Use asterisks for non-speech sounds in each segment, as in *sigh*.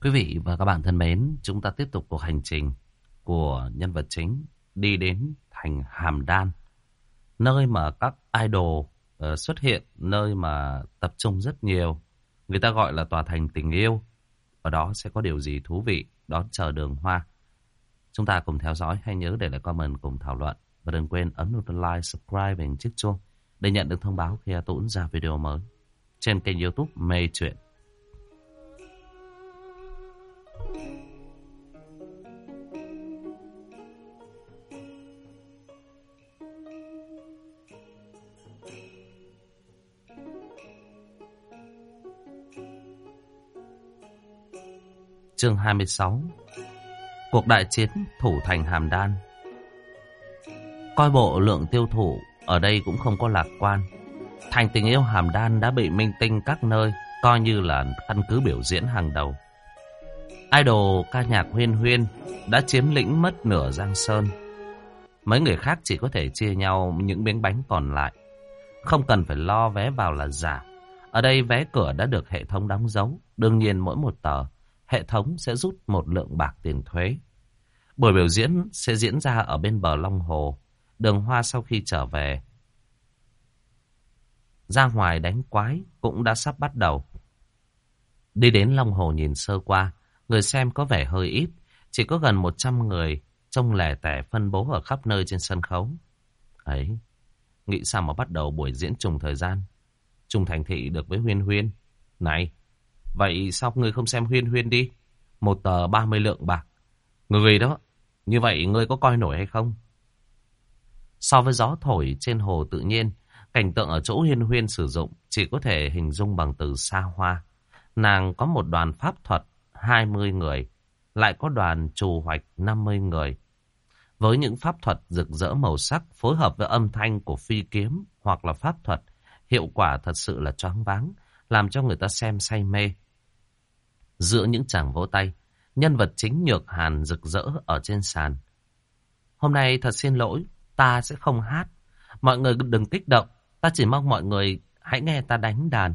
Quý vị và các bạn thân mến, chúng ta tiếp tục cuộc hành trình của nhân vật chính đi đến thành Hàm Đan. Nơi mà các idol ờ, xuất hiện, nơi mà tập trung rất nhiều. Người ta gọi là tòa thành tình yêu. Ở đó sẽ có điều gì thú vị đón chờ đường hoa. Chúng ta cùng theo dõi hay nhớ để lại comment cùng thảo luận. Và đừng quên ấn nút like, subscribe và chiếc chuông để nhận được thông báo khi A Tũng ra video mới trên kênh youtube Mê Chuyện. Chương 26 Cuộc đại chiến thủ thành Hàm Đan Coi bộ lượng tiêu thụ ở đây cũng không có lạc quan. Thành tình yêu Hàm Đan đã bị minh tinh các nơi coi như là căn cứ biểu diễn hàng đầu. Idol ca nhạc huyên huyên đã chiếm lĩnh mất nửa Giang Sơn. Mấy người khác chỉ có thể chia nhau những miếng bánh còn lại. Không cần phải lo vé vào là giả. Ở đây vé cửa đã được hệ thống đóng dấu. Đương nhiên mỗi một tờ hệ thống sẽ rút một lượng bạc tiền thuế. Buổi biểu diễn sẽ diễn ra ở bên bờ Long Hồ. Đường Hoa sau khi trở về, ra ngoài đánh quái cũng đã sắp bắt đầu. Đi đến Long Hồ nhìn sơ qua, người xem có vẻ hơi ít, chỉ có gần 100 người trông lẻ tẻ phân bố ở khắp nơi trên sân khấu. Ấy, nghĩ sao mà bắt đầu buổi diễn trùng thời gian, trùng thành thị được với Huyên Huyên. Này, Vậy sao ngươi không xem huyên huyên đi? Một tờ 30 lượng bạc. Người đó, như vậy ngươi có coi nổi hay không? So với gió thổi trên hồ tự nhiên, cảnh tượng ở chỗ huyên huyên sử dụng chỉ có thể hình dung bằng từ xa hoa. Nàng có một đoàn pháp thuật 20 người, lại có đoàn trù hoạch 50 người. Với những pháp thuật rực rỡ màu sắc phối hợp với âm thanh của phi kiếm hoặc là pháp thuật, hiệu quả thật sự là choáng váng, làm cho người ta xem say mê. Giữa những chàng vỗ tay, nhân vật chính Nhược Hàn rực rỡ ở trên sàn. Hôm nay thật xin lỗi, ta sẽ không hát. Mọi người đừng kích động, ta chỉ mong mọi người hãy nghe ta đánh đàn.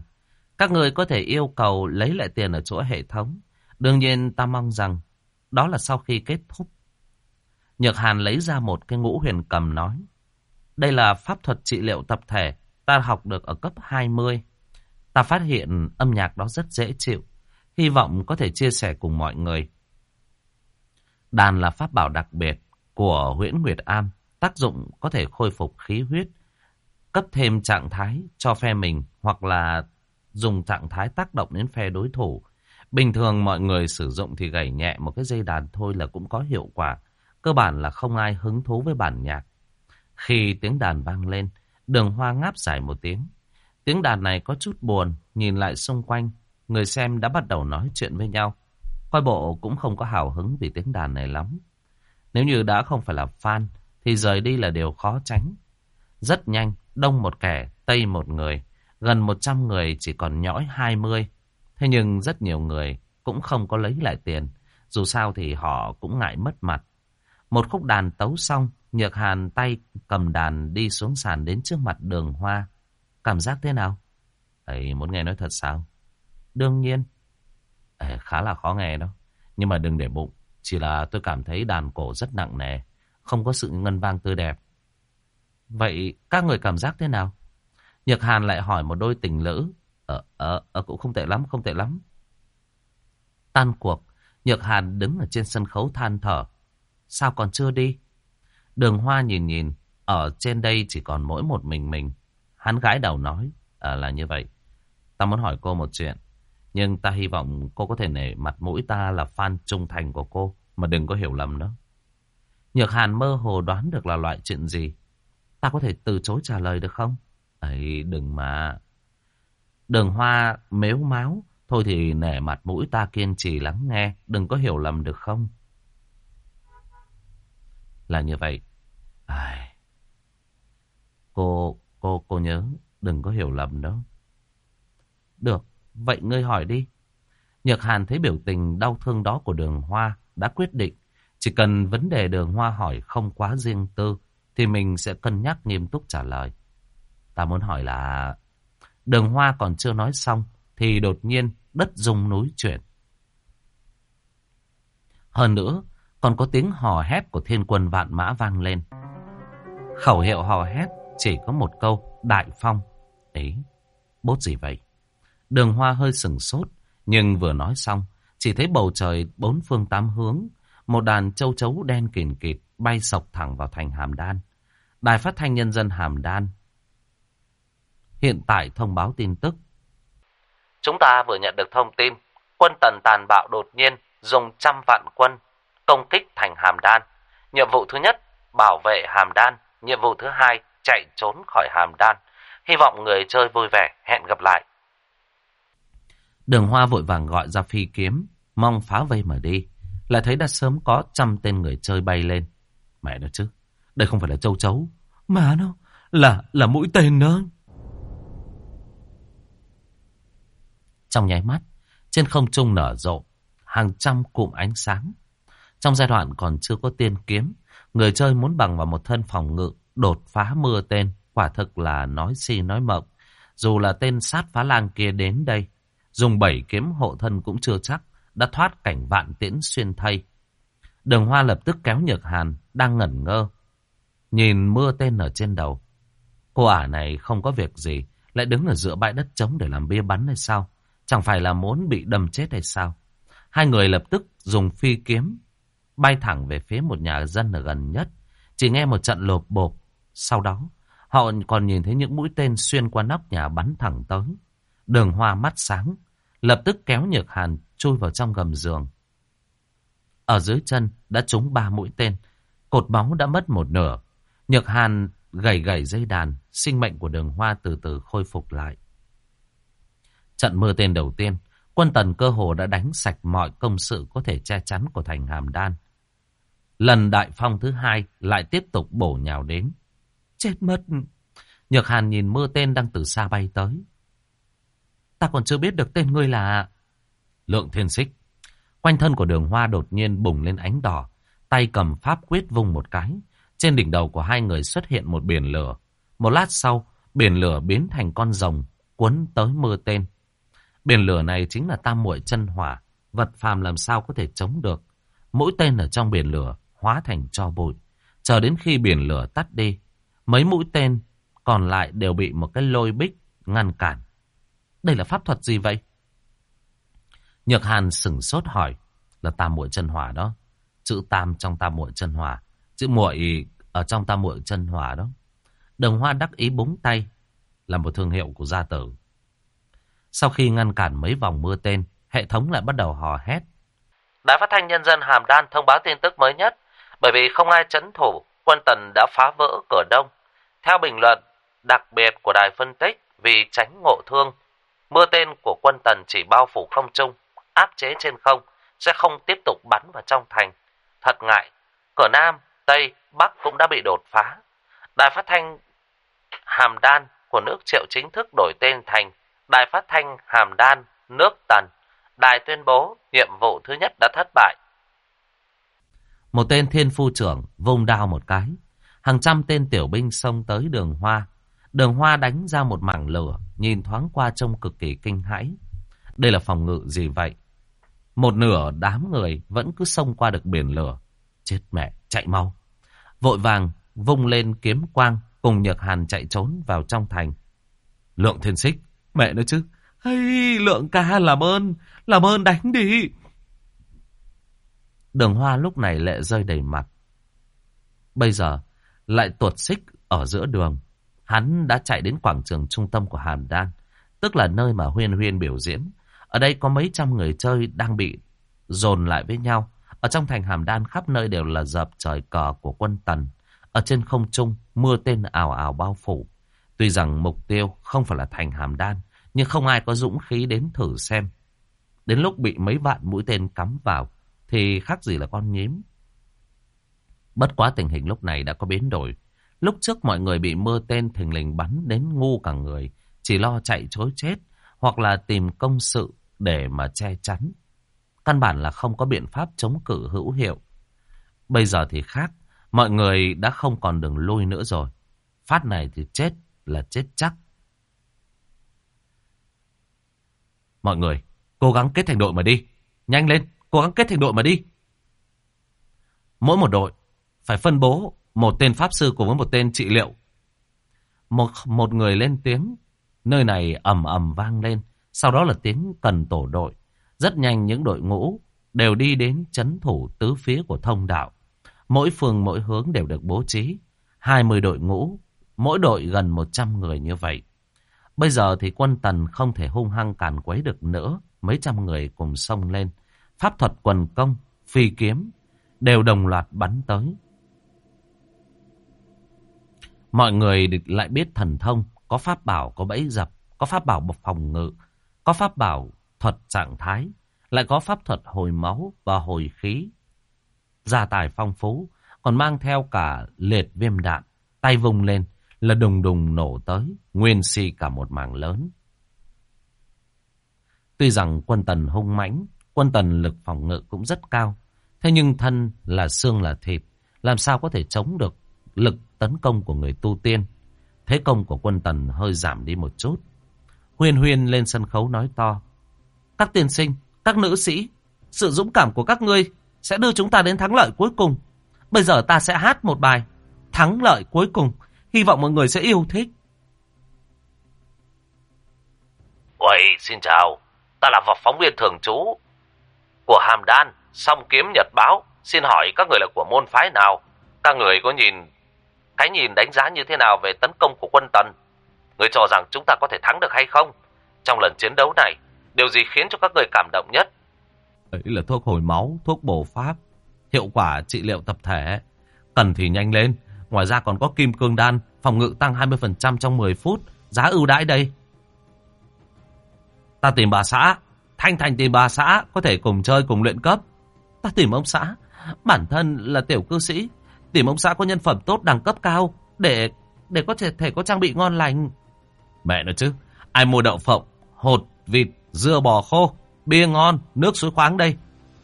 Các người có thể yêu cầu lấy lại tiền ở chỗ hệ thống. Đương nhiên ta mong rằng đó là sau khi kết thúc. Nhược Hàn lấy ra một cái ngũ huyền cầm nói. Đây là pháp thuật trị liệu tập thể ta học được ở cấp 20. Ta phát hiện âm nhạc đó rất dễ chịu. Hy vọng có thể chia sẻ cùng mọi người. Đàn là pháp bảo đặc biệt của huyễn Nguyệt Am. Tác dụng có thể khôi phục khí huyết, cấp thêm trạng thái cho phe mình hoặc là dùng trạng thái tác động đến phe đối thủ. Bình thường mọi người sử dụng thì gảy nhẹ một cái dây đàn thôi là cũng có hiệu quả. Cơ bản là không ai hứng thú với bản nhạc. Khi tiếng đàn vang lên, đường hoa ngáp dài một tiếng. Tiếng đàn này có chút buồn, nhìn lại xung quanh, người xem đã bắt đầu nói chuyện với nhau. Coi bộ cũng không có hào hứng vì tiếng đàn này lắm. Nếu như đã không phải là fan, thì rời đi là điều khó tránh. Rất nhanh, đông một kẻ, tây một người. Gần 100 người chỉ còn nhõi 20. Thế nhưng rất nhiều người cũng không có lấy lại tiền. Dù sao thì họ cũng ngại mất mặt. Một khúc đàn tấu xong, Nhược Hàn tay cầm đàn đi xuống sàn đến trước mặt đường hoa. Cảm giác thế nào? Ấy, muốn nghe nói thật sao? Đương nhiên. À, khá là khó nghe đó. Nhưng mà đừng để bụng. Chỉ là tôi cảm thấy đàn cổ rất nặng nề. Không có sự ngân vang tươi đẹp. Vậy các người cảm giác thế nào? Nhật Hàn lại hỏi một đôi tình lữ. Ờ, ờ, ờ, cũng không tệ lắm, không tệ lắm. Tan cuộc, Nhật Hàn đứng ở trên sân khấu than thở. Sao còn chưa đi? Đường Hoa nhìn nhìn, ở trên đây chỉ còn mỗi một mình mình. Hắn gái đầu nói, à, là như vậy. Ta muốn hỏi cô một chuyện. Nhưng ta hy vọng cô có thể nể mặt mũi ta là fan trung thành của cô. Mà đừng có hiểu lầm nữa. Nhược Hàn mơ hồ đoán được là loại chuyện gì. Ta có thể từ chối trả lời được không? ấy đừng mà. Đường hoa mếu máu. Thôi thì nể mặt mũi ta kiên trì lắng nghe. Đừng có hiểu lầm được không? Là như vậy. Ai... Cô, cô, cô nhớ. Đừng có hiểu lầm đó. Được, vậy ngươi hỏi đi. Nhược Hàn thấy biểu tình đau thương đó của đường hoa đã quyết định. Chỉ cần vấn đề đường hoa hỏi không quá riêng tư thì mình sẽ cân nhắc nghiêm túc trả lời. Ta muốn hỏi là... Đường hoa còn chưa nói xong thì đột nhiên đất rung núi chuyển. Hơn nữa, còn có tiếng hò hét của thiên quân vạn mã vang lên. Khẩu hiệu hò hét chỉ có một câu, đại phong. Ấy, bốt gì vậy? Đường hoa hơi sừng sốt, nhưng vừa nói xong, chỉ thấy bầu trời bốn phương tám hướng, một đàn châu chấu đen kìn kịt bay sọc thẳng vào thành Hàm Đan. Đài phát thanh nhân dân Hàm Đan hiện tại thông báo tin tức. Chúng ta vừa nhận được thông tin, quân tần tàn bạo đột nhiên dùng trăm vạn quân công kích thành Hàm Đan. Nhiệm vụ thứ nhất, bảo vệ Hàm Đan. Nhiệm vụ thứ hai, chạy trốn khỏi Hàm Đan. Hy vọng người chơi vui vẻ, hẹn gặp lại. Đường Hoa vội vàng gọi ra phi kiếm, mong phá vây mà đi. Lại thấy đã sớm có trăm tên người chơi bay lên. Mẹ nó chứ, đây không phải là châu chấu, mà nó là là mũi tên đó. Trong nháy mắt, trên không trung nở rộ, hàng trăm cụm ánh sáng. Trong giai đoạn còn chưa có tiên kiếm, người chơi muốn bằng vào một thân phòng ngự, đột phá mưa tên, quả thực là nói si nói mộng. Dù là tên sát phá lang kia đến đây, dùng bảy kiếm hộ thân cũng chưa chắc, đã thoát cảnh vạn tiễn xuyên thay. Đường hoa lập tức kéo nhược hàn, đang ngẩn ngơ. Nhìn mưa tên ở trên đầu. Cô ả này không có việc gì, lại đứng ở giữa bãi đất trống để làm bia bắn hay sao? Chẳng phải là muốn bị đâm chết hay sao? Hai người lập tức dùng phi kiếm bay thẳng về phía một nhà dân ở gần nhất. Chỉ nghe một trận lột bột. Sau đó, họ còn nhìn thấy những mũi tên xuyên qua nóc nhà bắn thẳng tới. Đường hoa mắt sáng, lập tức kéo nhược hàn chui vào trong gầm giường. Ở dưới chân đã trúng ba mũi tên, cột máu đã mất một nửa. Nhược hàn gầy gầy dây đàn, sinh mệnh của đường hoa từ từ khôi phục lại. Trận mưa tên đầu tiên, quân tần cơ hồ đã đánh sạch mọi công sự có thể che chắn của thành hàm đan. Lần đại phong thứ hai lại tiếp tục bổ nhào đến. Chết mất! Nhược hàn nhìn mưa tên đang từ xa bay tới. Ta còn chưa biết được tên ngươi là... Lượng thiên xích. Quanh thân của đường hoa đột nhiên bùng lên ánh đỏ. Tay cầm pháp quyết vung một cái. Trên đỉnh đầu của hai người xuất hiện một biển lửa. Một lát sau, biển lửa biến thành con rồng, cuốn tới mưa tên. Biển lửa này chính là tam muội chân hỏa, vật phàm làm sao có thể chống được. Mỗi tên ở trong biển lửa hóa thành cho bụi. Chờ đến khi biển lửa tắt đi, mấy mũi tên còn lại đều bị một cái lôi bích ngăn cản. Đây là pháp thuật gì vậy? Nhược Hàn sửng sốt hỏi, là tam muội chân hỏa đó. Chữ tam trong tam muội chân hỏa, chữ muội ở trong tam muội chân hỏa đó. đồng Hoa đắc ý búng tay, là một thương hiệu của gia tử. Sau khi ngăn cản mấy vòng mưa tên, hệ thống lại bắt đầu hò hét. Đài phát thanh nhân dân Hàm Đan thông báo tin tức mới nhất. Bởi vì không ai chấn thủ, quân tần đã phá vỡ cửa đông. Theo bình luận đặc biệt của đài phân tích, vì tránh ngộ thương, mưa tên của quân tần chỉ bao phủ không trung, áp chế trên không, sẽ không tiếp tục bắn vào trong thành. Thật ngại, cửa Nam, Tây, Bắc cũng đã bị đột phá. Đài phát thanh Hàm Đan của nước triệu chính thức đổi tên thành Đài phát thanh Hàm Đan, nước Tần. Đài tuyên bố nhiệm vụ thứ nhất đã thất bại. Một tên thiên phu trưởng vung đao một cái. Hàng trăm tên tiểu binh xông tới đường hoa. Đường hoa đánh ra một mảng lửa, nhìn thoáng qua trông cực kỳ kinh hãi. Đây là phòng ngự gì vậy? Một nửa đám người vẫn cứ xông qua được biển lửa. Chết mẹ, chạy mau. Vội vàng, vung lên kiếm quang, cùng Nhật Hàn chạy trốn vào trong thành. Lượng thiên xích, Mẹ nói chứ. Hay, lượng ca làm ơn, làm ơn đánh đi. Đường hoa lúc này lệ rơi đầy mặt. Bây giờ, lại tuột xích ở giữa đường. Hắn đã chạy đến quảng trường trung tâm của Hàm Đan, tức là nơi mà Huyên Huyên biểu diễn. Ở đây có mấy trăm người chơi đang bị dồn lại với nhau. Ở trong thành Hàm Đan khắp nơi đều là dập trời cờ của quân Tần. Ở trên không trung, mưa tên ảo ảo bao phủ. Tuy rằng mục tiêu không phải là thành hàm đan, nhưng không ai có dũng khí đến thử xem. Đến lúc bị mấy vạn mũi tên cắm vào, thì khác gì là con nhím. Bất quá tình hình lúc này đã có biến đổi. Lúc trước mọi người bị mưa tên thình lình bắn đến ngu cả người, chỉ lo chạy chối chết, hoặc là tìm công sự để mà che chắn. Căn bản là không có biện pháp chống cự hữu hiệu. Bây giờ thì khác, mọi người đã không còn đường lui nữa rồi. Phát này thì chết là chết chắc. Mọi người, cố gắng kết thành đội mà đi. Nhanh lên, cố gắng kết thành đội mà đi. Mỗi một đội phải phân bố một tên pháp sư cùng với một tên trị liệu. Một, một người lên tiếng, nơi này ầm ầm vang lên, sau đó là tiếng cần tổ đội. Rất nhanh những đội ngũ đều đi đến chấn thủ tứ phía của thông đạo. Mỗi phường mỗi hướng đều được bố trí. 20 đội ngũ, mỗi đội gần 100 người như vậy. Bây giờ thì quân tần không thể hung hăng càn quấy được nữa. Mấy trăm người cùng xông lên. Pháp thuật quần công, phi kiếm, đều đồng loạt bắn tới. Mọi người lại biết thần thông, có pháp bảo, có bẫy dập, có pháp bảo bộc phòng ngự, có pháp bảo thuật trạng thái, lại có pháp thuật hồi máu và hồi khí. Gia tài phong phú, còn mang theo cả liệt viêm đạn, tay vùng lên là đùng đùng nổ tới, nguyên si cả một mảng lớn. Tuy rằng quân tần hung mãnh, quân tần lực phòng ngự cũng rất cao, thế nhưng thân là xương là thịt, làm sao có thể chống được lực tấn công của người tu tiên. Thế công của quân tần hơi giảm đi một chút. Huyên huyên lên sân khấu nói to. Các tiên sinh, các nữ sĩ, sự dũng cảm của các ngươi sẽ đưa chúng ta đến thắng lợi cuối cùng. Bây giờ ta sẽ hát một bài Thắng lợi cuối cùng. Hy vọng mọi người sẽ yêu thích. Uầy, xin chào. Ta là phóng viên thường trú của Hàm Đan, song kiếm Nhật Báo. Xin hỏi các người là của môn phái nào? Các người có nhìn cái nhìn đánh giá như thế nào về tấn công của quân Tần? Người cho rằng chúng ta có thể thắng được hay không? Trong lần chiến đấu này, điều gì khiến cho các người cảm động nhất? Đấy là thuốc hồi máu, thuốc bổ pháp, hiệu quả trị liệu tập thể. Cần thì nhanh lên. Ngoài ra còn có kim cương đan, phòng ngự tăng 20% trong 10 phút. Giá ưu đãi đây. Ta tìm bà xã. Thanh Thành tìm bà xã, có thể cùng chơi cùng luyện cấp. Ta tìm ông xã. Bản thân là tiểu cư sĩ. Tìm ông xã có nhân phẩm tốt đẳng cấp cao. Để để có thể, thể có trang bị ngon lành. Mẹ nói chứ. Ai mua đậu phộng, hột, vịt, dưa bò khô, bia ngon, nước suối khoáng đây.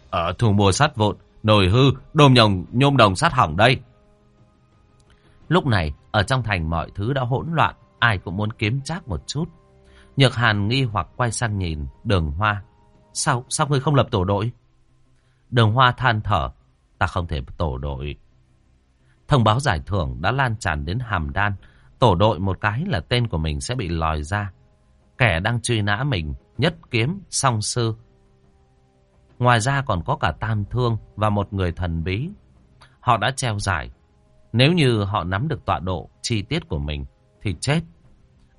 Ở thu mua sắt vụn, nồi hư, đôm nhồng, nhôm đồng sắt hỏng đây. Lúc này, ở trong thành mọi thứ đã hỗn loạn, ai cũng muốn kiếm chắc một chút. Nhược Hàn nghi hoặc quay sang nhìn đường hoa. Sao, sao ngươi không lập tổ đội? Đường hoa than thở, ta không thể tổ đội. Thông báo giải thưởng đã lan tràn đến hàm đan. Tổ đội một cái là tên của mình sẽ bị lòi ra. Kẻ đang truy nã mình, nhất kiếm, song sư. Ngoài ra còn có cả tam thương và một người thần bí. Họ đã treo giải. Nếu như họ nắm được tọa độ, chi tiết của mình, thì chết.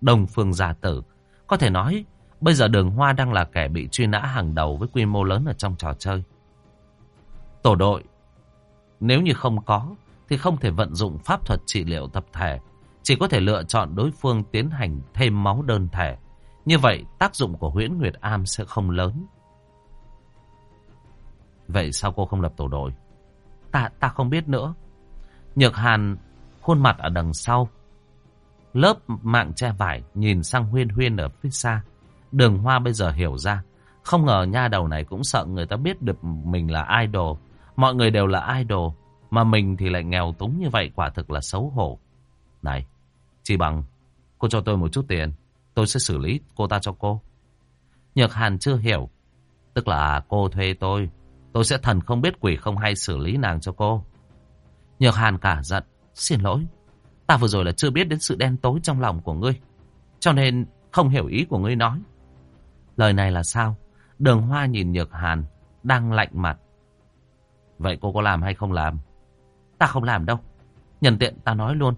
Đồng phương gia tử. Có thể nói, bây giờ đường hoa đang là kẻ bị truy nã hàng đầu với quy mô lớn ở trong trò chơi. Tổ đội, nếu như không có, thì không thể vận dụng pháp thuật trị liệu tập thể. Chỉ có thể lựa chọn đối phương tiến hành thêm máu đơn thể. Như vậy tác dụng của huyễn Nguyệt Am sẽ không lớn. Vậy sao cô không lập tổ đội? Ta, ta không biết nữa. Nhược Hàn khuôn mặt ở đằng sau. Lớp mạng che vải nhìn sang huyên huyên ở phía xa. Đường hoa bây giờ hiểu ra. Không ngờ nha đầu này cũng sợ người ta biết được mình là idol. Mọi người đều là idol. Mà mình thì lại nghèo túng như vậy quả thực là xấu hổ. Này, chị bằng cô cho tôi một chút tiền. Tôi sẽ xử lý cô ta cho cô. Nhược Hàn chưa hiểu. Tức là cô thuê tôi. Tôi sẽ thần không biết quỷ không hay xử lý nàng cho cô. Nhược Hàn cả giận. Xin lỗi. Ta vừa rồi là chưa biết đến sự đen tối trong lòng của ngươi. Cho nên không hiểu ý của ngươi nói. Lời này là sao? Đường Hoa nhìn Nhược Hàn đang lạnh mặt. Vậy cô có làm hay không làm? Ta không làm đâu. Nhân tiện ta nói luôn.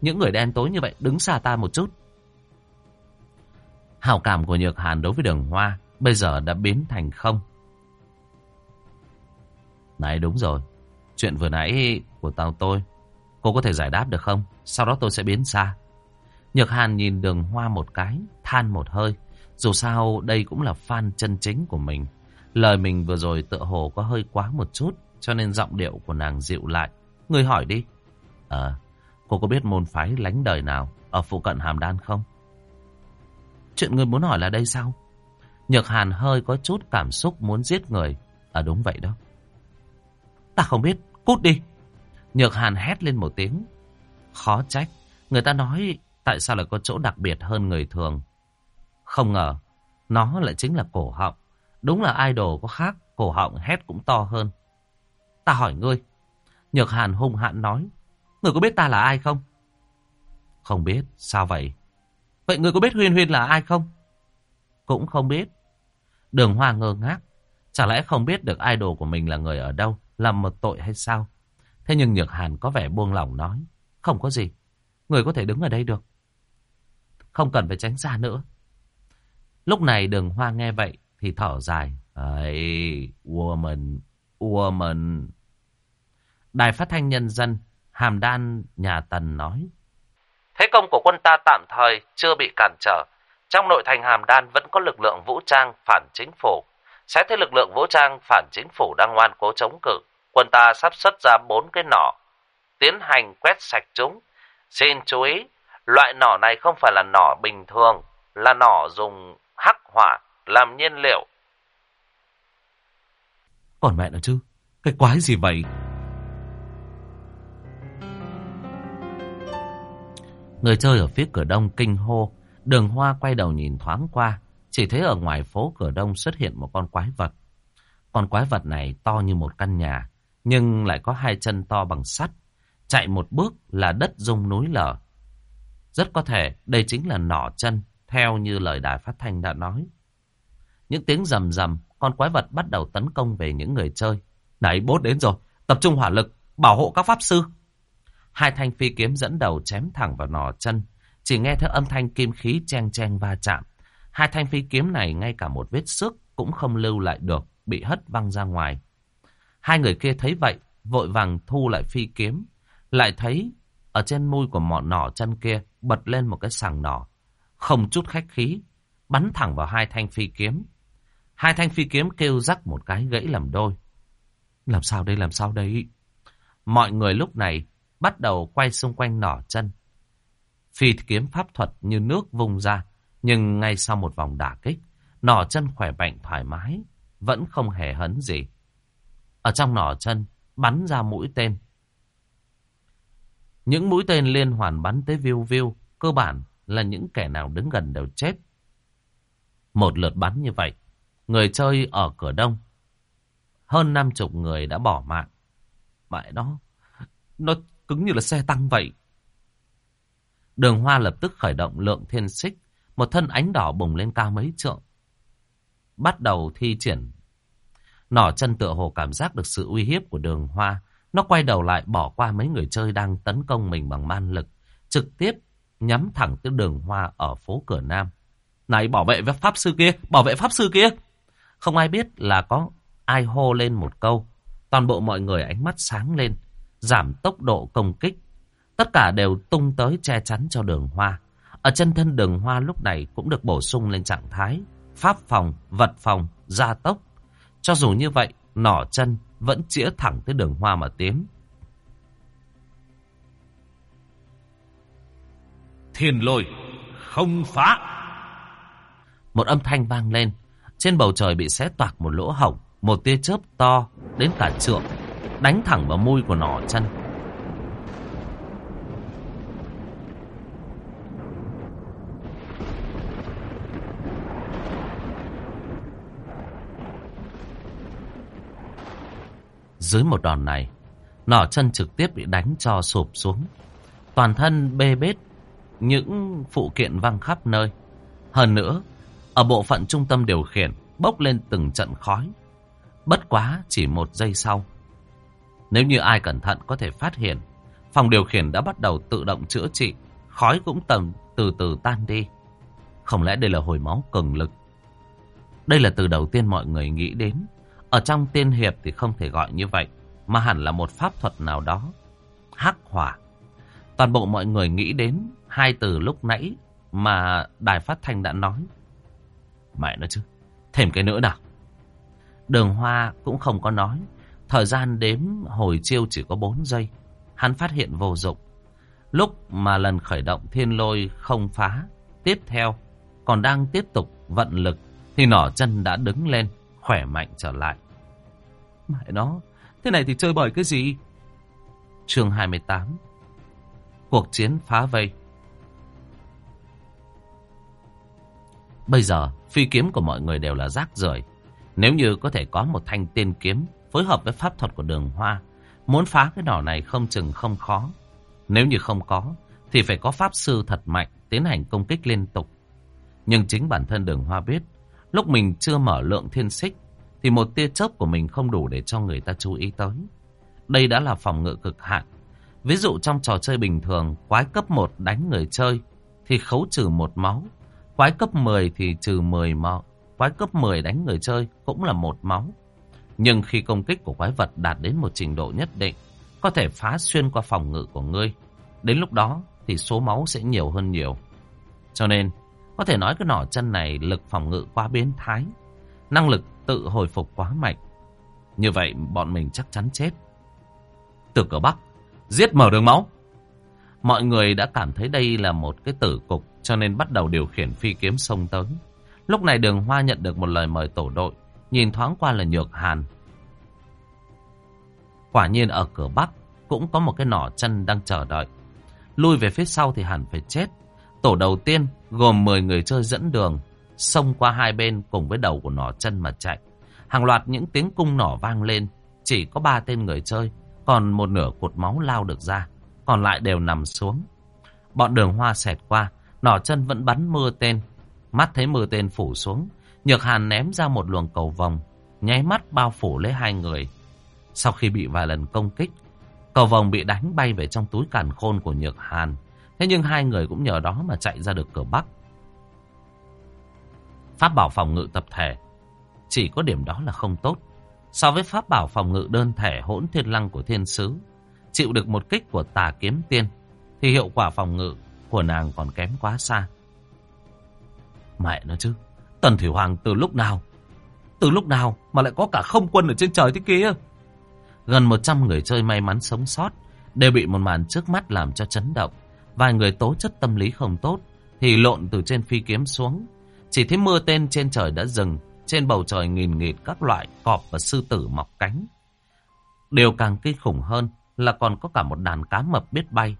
Những người đen tối như vậy đứng xa ta một chút. Hào cảm của Nhược Hàn đối với đường hoa bây giờ đã biến thành không. Này đúng rồi. Chuyện vừa nãy của tao tôi. Cô có thể giải đáp được không? Sau đó tôi sẽ biến xa. Nhược Hàn nhìn đường hoa một cái, than một hơi. Dù sao đây cũng là fan chân chính của mình. Lời mình vừa rồi tựa hồ có hơi quá một chút, cho nên giọng điệu của nàng dịu lại. Người hỏi đi. Ờ, cô có biết môn phái lánh đời nào ở phụ cận Hàm Đan không? Chuyện người muốn hỏi là đây sao? Nhược Hàn hơi có chút cảm xúc muốn giết người. À đúng vậy đó. Ta không biết, cút đi. Nhược Hàn hét lên một tiếng. Khó trách, người ta nói tại sao lại có chỗ đặc biệt hơn người thường. Không ngờ, nó lại chính là cổ họng. Đúng là idol có khác, cổ họng hét cũng to hơn. Ta hỏi ngươi, Nhược Hàn hung hãn nói. Người có biết ta là ai không? Không biết, sao vậy? Vậy người có biết Huyên Huyên là ai không? Cũng không biết. Đường Hoa ngơ ngác. chẳng lẽ không biết được idol của mình là người ở đâu, làm một tội hay sao? Thế nhưng Nhược Hàn có vẻ buông lỏng nói. Không có gì. Người có thể đứng ở đây được. Không cần phải tránh xa nữa. Lúc này đường Hoa nghe vậy thì thở dài. Ấy, woman, woman. Đài phát thanh nhân dân, Hàm Đan, nhà Tần nói. Thế công của quân ta tạm thời chưa bị cản trở. Trong nội thành Hàm Đan vẫn có lực lượng vũ trang phản chính phủ. Sẽ thấy lực lượng vũ trang phản chính phủ đang ngoan cố chống cự. Quân ta sắp xuất ra bốn cái nỏ. Tiến hành quét sạch chúng. Xin chú ý, loại nỏ này không phải là nỏ bình thường, là nỏ dùng hắc hỏa làm nhiên liệu. Còn mẹ nó chứ, cái quái gì vậy? Người chơi ở phía cửa đông kinh hô, đường hoa quay đầu nhìn thoáng qua, chỉ thấy ở ngoài phố cửa đông xuất hiện một con quái vật. Con quái vật này to như một căn nhà, nhưng lại có hai chân to bằng sắt. Chạy một bước là đất rung núi lở. Rất có thể đây chính là nỏ chân, theo như lời đài phát thanh đã nói. Những tiếng rầm rầm, con quái vật bắt đầu tấn công về những người chơi. Này, bốt đến rồi, tập trung hỏa lực, bảo hộ các pháp sư. Hai thanh phi kiếm dẫn đầu chém thẳng vào nỏ chân. Chỉ nghe thấy âm thanh kim khí chen chen va chạm. Hai thanh phi kiếm này ngay cả một vết xước cũng không lưu lại được, bị hất văng ra ngoài. Hai người kia thấy vậy, vội vàng thu lại phi kiếm. Lại thấy ở trên môi của mọn nỏ chân kia bật lên một cái sàng nỏ. Không chút khách khí, bắn thẳng vào hai thanh phi kiếm. Hai thanh phi kiếm kêu rắc một cái gãy làm đôi. Làm sao đây, làm sao đây? Mọi người lúc này bắt đầu quay xung quanh nỏ chân. Phi kiếm pháp thuật như nước vung ra, nhưng ngay sau một vòng đả kích, nỏ chân khỏe mạnh thoải mái, vẫn không hề hấn gì. Ở trong nỏ chân, bắn ra mũi tên. Những mũi tên liên hoàn bắn tới viu viu, cơ bản là những kẻ nào đứng gần đều chết. Một lượt bắn như vậy, người chơi ở cửa đông, hơn năm chục người đã bỏ mạng. Mẹ nó, nó cứng như là xe tăng vậy. Đường hoa lập tức khởi động lượng thiên xích, một thân ánh đỏ bùng lên cao mấy trượng. Bắt đầu thi triển. Nỏ chân tựa hồ cảm giác được sự uy hiếp của đường hoa. Nó quay đầu lại bỏ qua mấy người chơi đang tấn công mình bằng man lực. Trực tiếp nhắm thẳng tới đường hoa ở phố cửa Nam. Này bảo vệ pháp sư kia, bảo vệ pháp sư kia. Không ai biết là có ai hô lên một câu. Toàn bộ mọi người ánh mắt sáng lên giảm tốc độ công kích. Tất cả đều tung tới che chắn cho đường hoa. Ở chân thân đường hoa lúc này cũng được bổ sung lên trạng thái. Pháp phòng, vật phòng, gia tốc. Cho dù như vậy, nỏ chân vẫn chĩa thẳng tới đường hoa mà tiến. Thiên lôi, không phá. Một âm thanh vang lên. Trên bầu trời bị xé toạc một lỗ hổng. Một tia chớp to đến cả trượng đánh thẳng vào môi của nỏ chân. Dưới một đòn này, nỏ chân trực tiếp bị đánh cho sụp xuống. Toàn thân bê bết, những phụ kiện văng khắp nơi. Hơn nữa, ở bộ phận trung tâm điều khiển bốc lên từng trận khói. Bất quá chỉ một giây sau, nếu như ai cẩn thận có thể phát hiện, phòng điều khiển đã bắt đầu tự động chữa trị, khói cũng tầm từ từ tan đi. Không lẽ đây là hồi máu cường lực? Đây là từ đầu tiên mọi người nghĩ đến. Ở trong tiên hiệp thì không thể gọi như vậy, mà hẳn là một pháp thuật nào đó. Hắc hỏa. Toàn bộ mọi người nghĩ đến hai từ lúc nãy mà đài phát thanh đã nói. Mẹ nó chứ, thêm cái nữa nào. Đường Hoa cũng không có nói, Thời gian đếm hồi chiêu chỉ có 4 giây. Hắn phát hiện vô dụng. Lúc mà lần khởi động thiên lôi không phá. Tiếp theo, còn đang tiếp tục vận lực. Thì nỏ chân đã đứng lên, khỏe mạnh trở lại. Mẹ nó, thế này thì chơi bời cái gì? chương 28 Cuộc chiến phá vây Bây giờ, phi kiếm của mọi người đều là rác rưởi Nếu như có thể có một thanh tiên kiếm phối hợp với pháp thuật của đường hoa, Muốn phá cái nỏ này không chừng không khó. Nếu như không có, thì phải có pháp sư thật mạnh tiến hành công kích liên tục. Nhưng chính bản thân đường hoa biết, lúc mình chưa mở lượng thiên xích, thì một tia chớp của mình không đủ để cho người ta chú ý tới. Đây đã là phòng ngự cực hạn. Ví dụ trong trò chơi bình thường, quái cấp 1 đánh người chơi, thì khấu trừ một máu. Quái cấp 10 thì trừ 10 máu. Quái cấp 10 đánh người chơi cũng là một máu. Nhưng khi công kích của quái vật đạt đến một trình độ nhất định, có thể phá xuyên qua phòng ngự của ngươi. Đến lúc đó thì số máu sẽ nhiều hơn nhiều. Cho nên, có thể nói cái nỏ chân này lực phòng ngự quá biến thái. Năng lực tự hồi phục quá mạnh. Như vậy bọn mình chắc chắn chết. Từ cửa Bắc, giết mở đường máu. Mọi người đã cảm thấy đây là một cái tử cục cho nên bắt đầu điều khiển phi kiếm sông tới. Lúc này đường hoa nhận được một lời mời tổ đội, nhìn thoáng qua là nhược hàn. Quả nhiên ở cửa Bắc cũng có một cái nỏ chân đang chờ đợi. Lui về phía sau thì hẳn phải chết. Tổ đầu tiên gồm 10 người chơi dẫn đường, xông qua hai bên cùng với đầu của nỏ chân mà chạy. Hàng loạt những tiếng cung nỏ vang lên, chỉ có ba tên người chơi, còn một nửa cột máu lao được ra, còn lại đều nằm xuống. Bọn đường hoa xẹt qua, nỏ chân vẫn bắn mưa tên. Mắt thấy mưa tên phủ xuống, Nhược Hàn ném ra một luồng cầu vòng, nháy mắt bao phủ lấy hai người. Sau khi bị vài lần công kích, cầu vòng bị đánh bay về trong túi càn khôn của Nhược Hàn. Thế nhưng hai người cũng nhờ đó mà chạy ra được cửa Bắc. Pháp bảo phòng ngự tập thể chỉ có điểm đó là không tốt. So với pháp bảo phòng ngự đơn thể hỗn thiên lăng của thiên sứ, chịu được một kích của tà kiếm tiên, thì hiệu quả phòng ngự của nàng còn kém quá xa. Mẹ nó chứ, Tần Thủy Hoàng từ lúc nào? Từ lúc nào mà lại có cả không quân ở trên trời thế kia? Gần 100 người chơi may mắn sống sót đều bị một màn trước mắt làm cho chấn động. Vài người tố chất tâm lý không tốt thì lộn từ trên phi kiếm xuống. Chỉ thấy mưa tên trên trời đã dừng, trên bầu trời nghìn nghịt các loại cọp và sư tử mọc cánh. Điều càng kinh khủng hơn là còn có cả một đàn cá mập biết bay.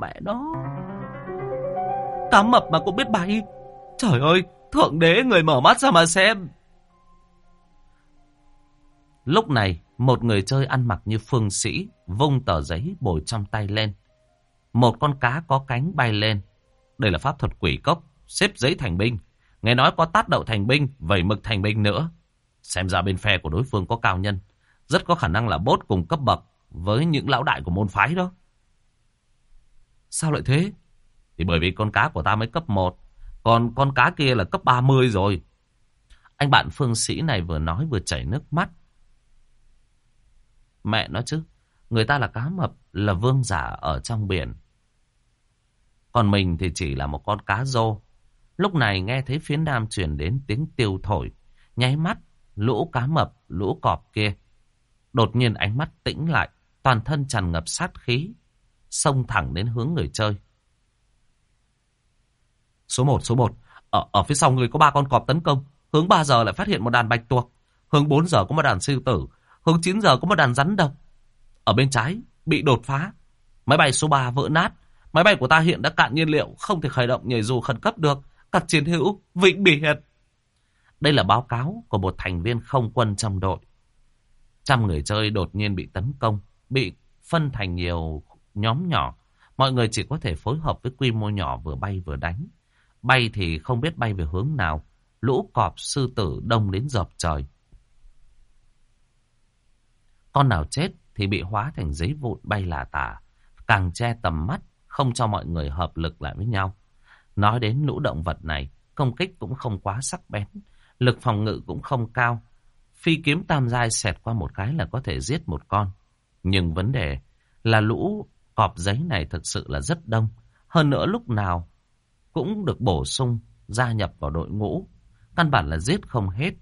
Mẹ đó! Cá mập mà cũng biết bay! Trời ơi! Thượng đế người mở mắt ra mà xem! Lúc này, một người chơi ăn mặc như phương sĩ vung tờ giấy bồi trong tay lên. Một con cá có cánh bay lên. Đây là pháp thuật quỷ cốc, xếp giấy thành binh. Nghe nói có tát đậu thành binh, vẩy mực thành binh nữa. Xem ra bên phe của đối phương có cao nhân. Rất có khả năng là bốt cùng cấp bậc với những lão đại của môn phái đó. Sao lại thế? Thì bởi vì con cá của ta mới cấp 1. Còn con cá kia là cấp 30 rồi. Anh bạn phương sĩ này vừa nói vừa chảy nước mắt. Mẹ nó chứ. Người ta là cá mập, là vương giả ở trong biển. Còn mình thì chỉ là một con cá rô. Lúc này nghe thấy phía nam truyền đến tiếng tiêu thổi. Nháy mắt, lũ cá mập, lũ cọp kia. Đột nhiên ánh mắt tĩnh lại, toàn thân tràn ngập sát khí. Xông thẳng đến hướng người chơi. Số 1, số 1. Ở, ở phía sau người có ba con cọp tấn công. Hướng 3 giờ lại phát hiện một đàn bạch tuộc. Hướng 4 giờ có một đàn sư tử. Hướng 9 giờ có một đàn rắn độc. Ở bên trái, bị đột phá. Máy bay số 3 vỡ nát. Máy bay của ta hiện đã cạn nhiên liệu, không thể khởi động nhảy dù khẩn cấp được. Các chiến hữu, vĩnh biệt. Đây là báo cáo của một thành viên không quân trong đội. Trăm người chơi đột nhiên bị tấn công, bị phân thành nhiều nhóm nhỏ. Mọi người chỉ có thể phối hợp với quy mô nhỏ vừa bay vừa đánh. Bay thì không biết bay về hướng nào. Lũ cọp sư tử đông đến dọc trời. Con nào chết thì bị hóa thành giấy vụn bay là tả. Càng che tầm mắt, không cho mọi người hợp lực lại với nhau. Nói đến lũ động vật này, công kích cũng không quá sắc bén. Lực phòng ngự cũng không cao. Phi kiếm tam giai xẹt qua một cái là có thể giết một con. Nhưng vấn đề là lũ cọp giấy này thực sự là rất đông. Hơn nữa lúc nào cũng được bổ sung, gia nhập vào đội ngũ. Căn bản là giết không hết.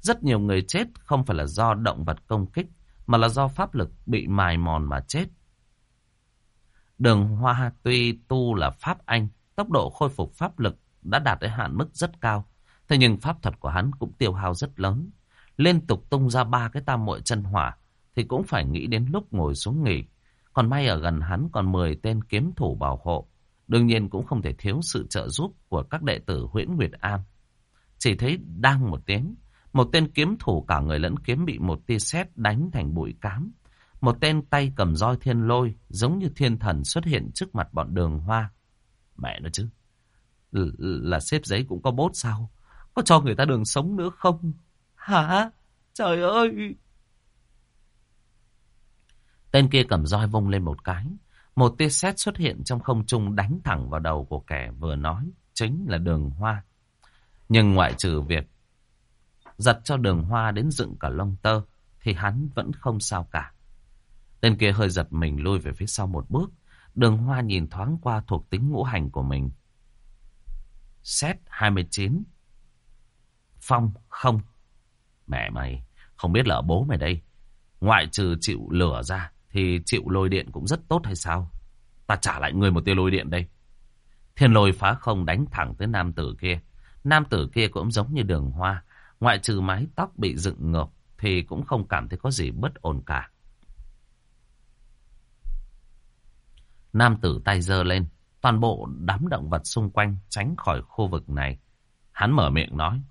Rất nhiều người chết không phải là do động vật công kích, mà là do pháp lực bị mài mòn mà chết. Đường Hoa tuy tu là pháp anh, tốc độ khôi phục pháp lực đã đạt đến hạn mức rất cao. Thế nhưng pháp thuật của hắn cũng tiêu hao rất lớn. Liên tục tung ra ba cái tam muội chân hỏa thì cũng phải nghĩ đến lúc ngồi xuống nghỉ. Còn may ở gần hắn còn 10 tên kiếm thủ bảo hộ. Đương nhiên cũng không thể thiếu sự trợ giúp của các đệ tử Huyễn Nguyệt Am. Chỉ thấy đang một tiếng, một tên kiếm thủ cả người lẫn kiếm bị một tia sét đánh thành bụi cám. Một tên tay cầm roi thiên lôi, giống như thiên thần xuất hiện trước mặt bọn đường hoa. Mẹ nó chứ, L là xếp giấy cũng có bốt sao? Có cho người ta đường sống nữa không? Hả? Trời ơi! Tên kia cầm roi vung lên một cái. Một tia sét xuất hiện trong không trung đánh thẳng vào đầu của kẻ vừa nói. Chính là đường hoa. Nhưng ngoại trừ việc giật cho đường hoa đến dựng cả lông tơ, thì hắn vẫn không sao cả. Tên kia hơi giật mình lui về phía sau một bước. Đường hoa nhìn thoáng qua thuộc tính ngũ hành của mình. Xét 29. Phong không. Mẹ mày, không biết là ở bố mày đây. Ngoại trừ chịu lửa ra, thì chịu lôi điện cũng rất tốt hay sao? Ta trả lại người một tia lôi điện đây. Thiên lôi phá không đánh thẳng tới nam tử kia. Nam tử kia cũng giống như đường hoa. Ngoại trừ mái tóc bị dựng ngược thì cũng không cảm thấy có gì bất ổn cả. Nam tử tay giơ lên. Toàn bộ đám động vật xung quanh tránh khỏi khu vực này. Hắn mở miệng nói.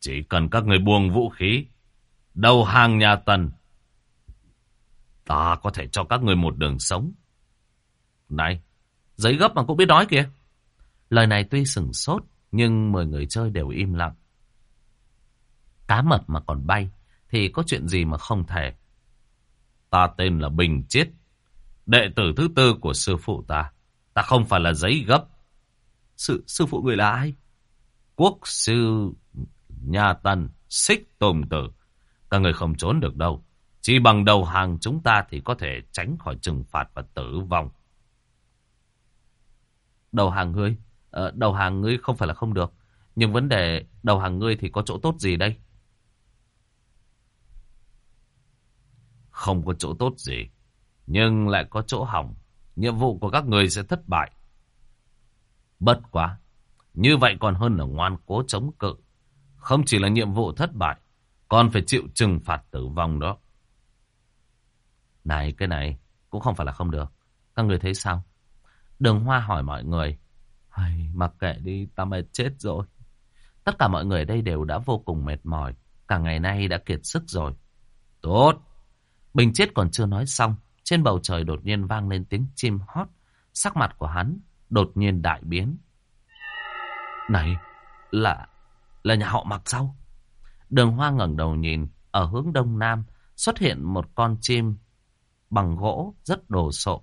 Chỉ cần các người buông vũ khí. Đầu hàng nhà tần. Ta có thể cho các người một đường sống. Này, giấy gấp mà cũng biết nói kìa. Lời này tuy sừng sốt, nhưng mười người chơi đều im lặng. Cá mập mà còn bay, thì có chuyện gì mà không thể. Ta tên là Bình Chiết, đệ tử thứ tư của sư phụ ta. Ta không phải là giấy gấp. Sư, sư phụ người là ai? Quốc sư nhà Tần, xích tùng tử. Các người không trốn được đâu. Chỉ bằng đầu hàng chúng ta thì có thể tránh khỏi trừng phạt và tử vong. Đầu hàng ngươi? Ờ, đầu hàng ngươi không phải là không được. Nhưng vấn đề đầu hàng ngươi thì có chỗ tốt gì đây? Không có chỗ tốt gì. Nhưng lại có chỗ hỏng. Nhiệm vụ của các người sẽ thất bại. Bất quá. Như vậy còn hơn là ngoan cố chống cự. Không chỉ là nhiệm vụ thất bại. Còn phải chịu trừng phạt tử vong đó. Này, cái này cũng không phải là không được. Các người thấy sao? Đường Hoa hỏi mọi người. Hay, mặc kệ đi, ta mệt chết rồi. Tất cả mọi người đây đều đã vô cùng mệt mỏi. Cả ngày nay đã kiệt sức rồi. Tốt. Bình chết còn chưa nói xong. Trên bầu trời đột nhiên vang lên tiếng chim hót. Sắc mặt của hắn đột nhiên đại biến. Này, là, là nhà họ mặc sao? Đường Hoa ngẩng đầu nhìn, ở hướng đông nam xuất hiện một con chim bằng gỗ rất đồ sộ.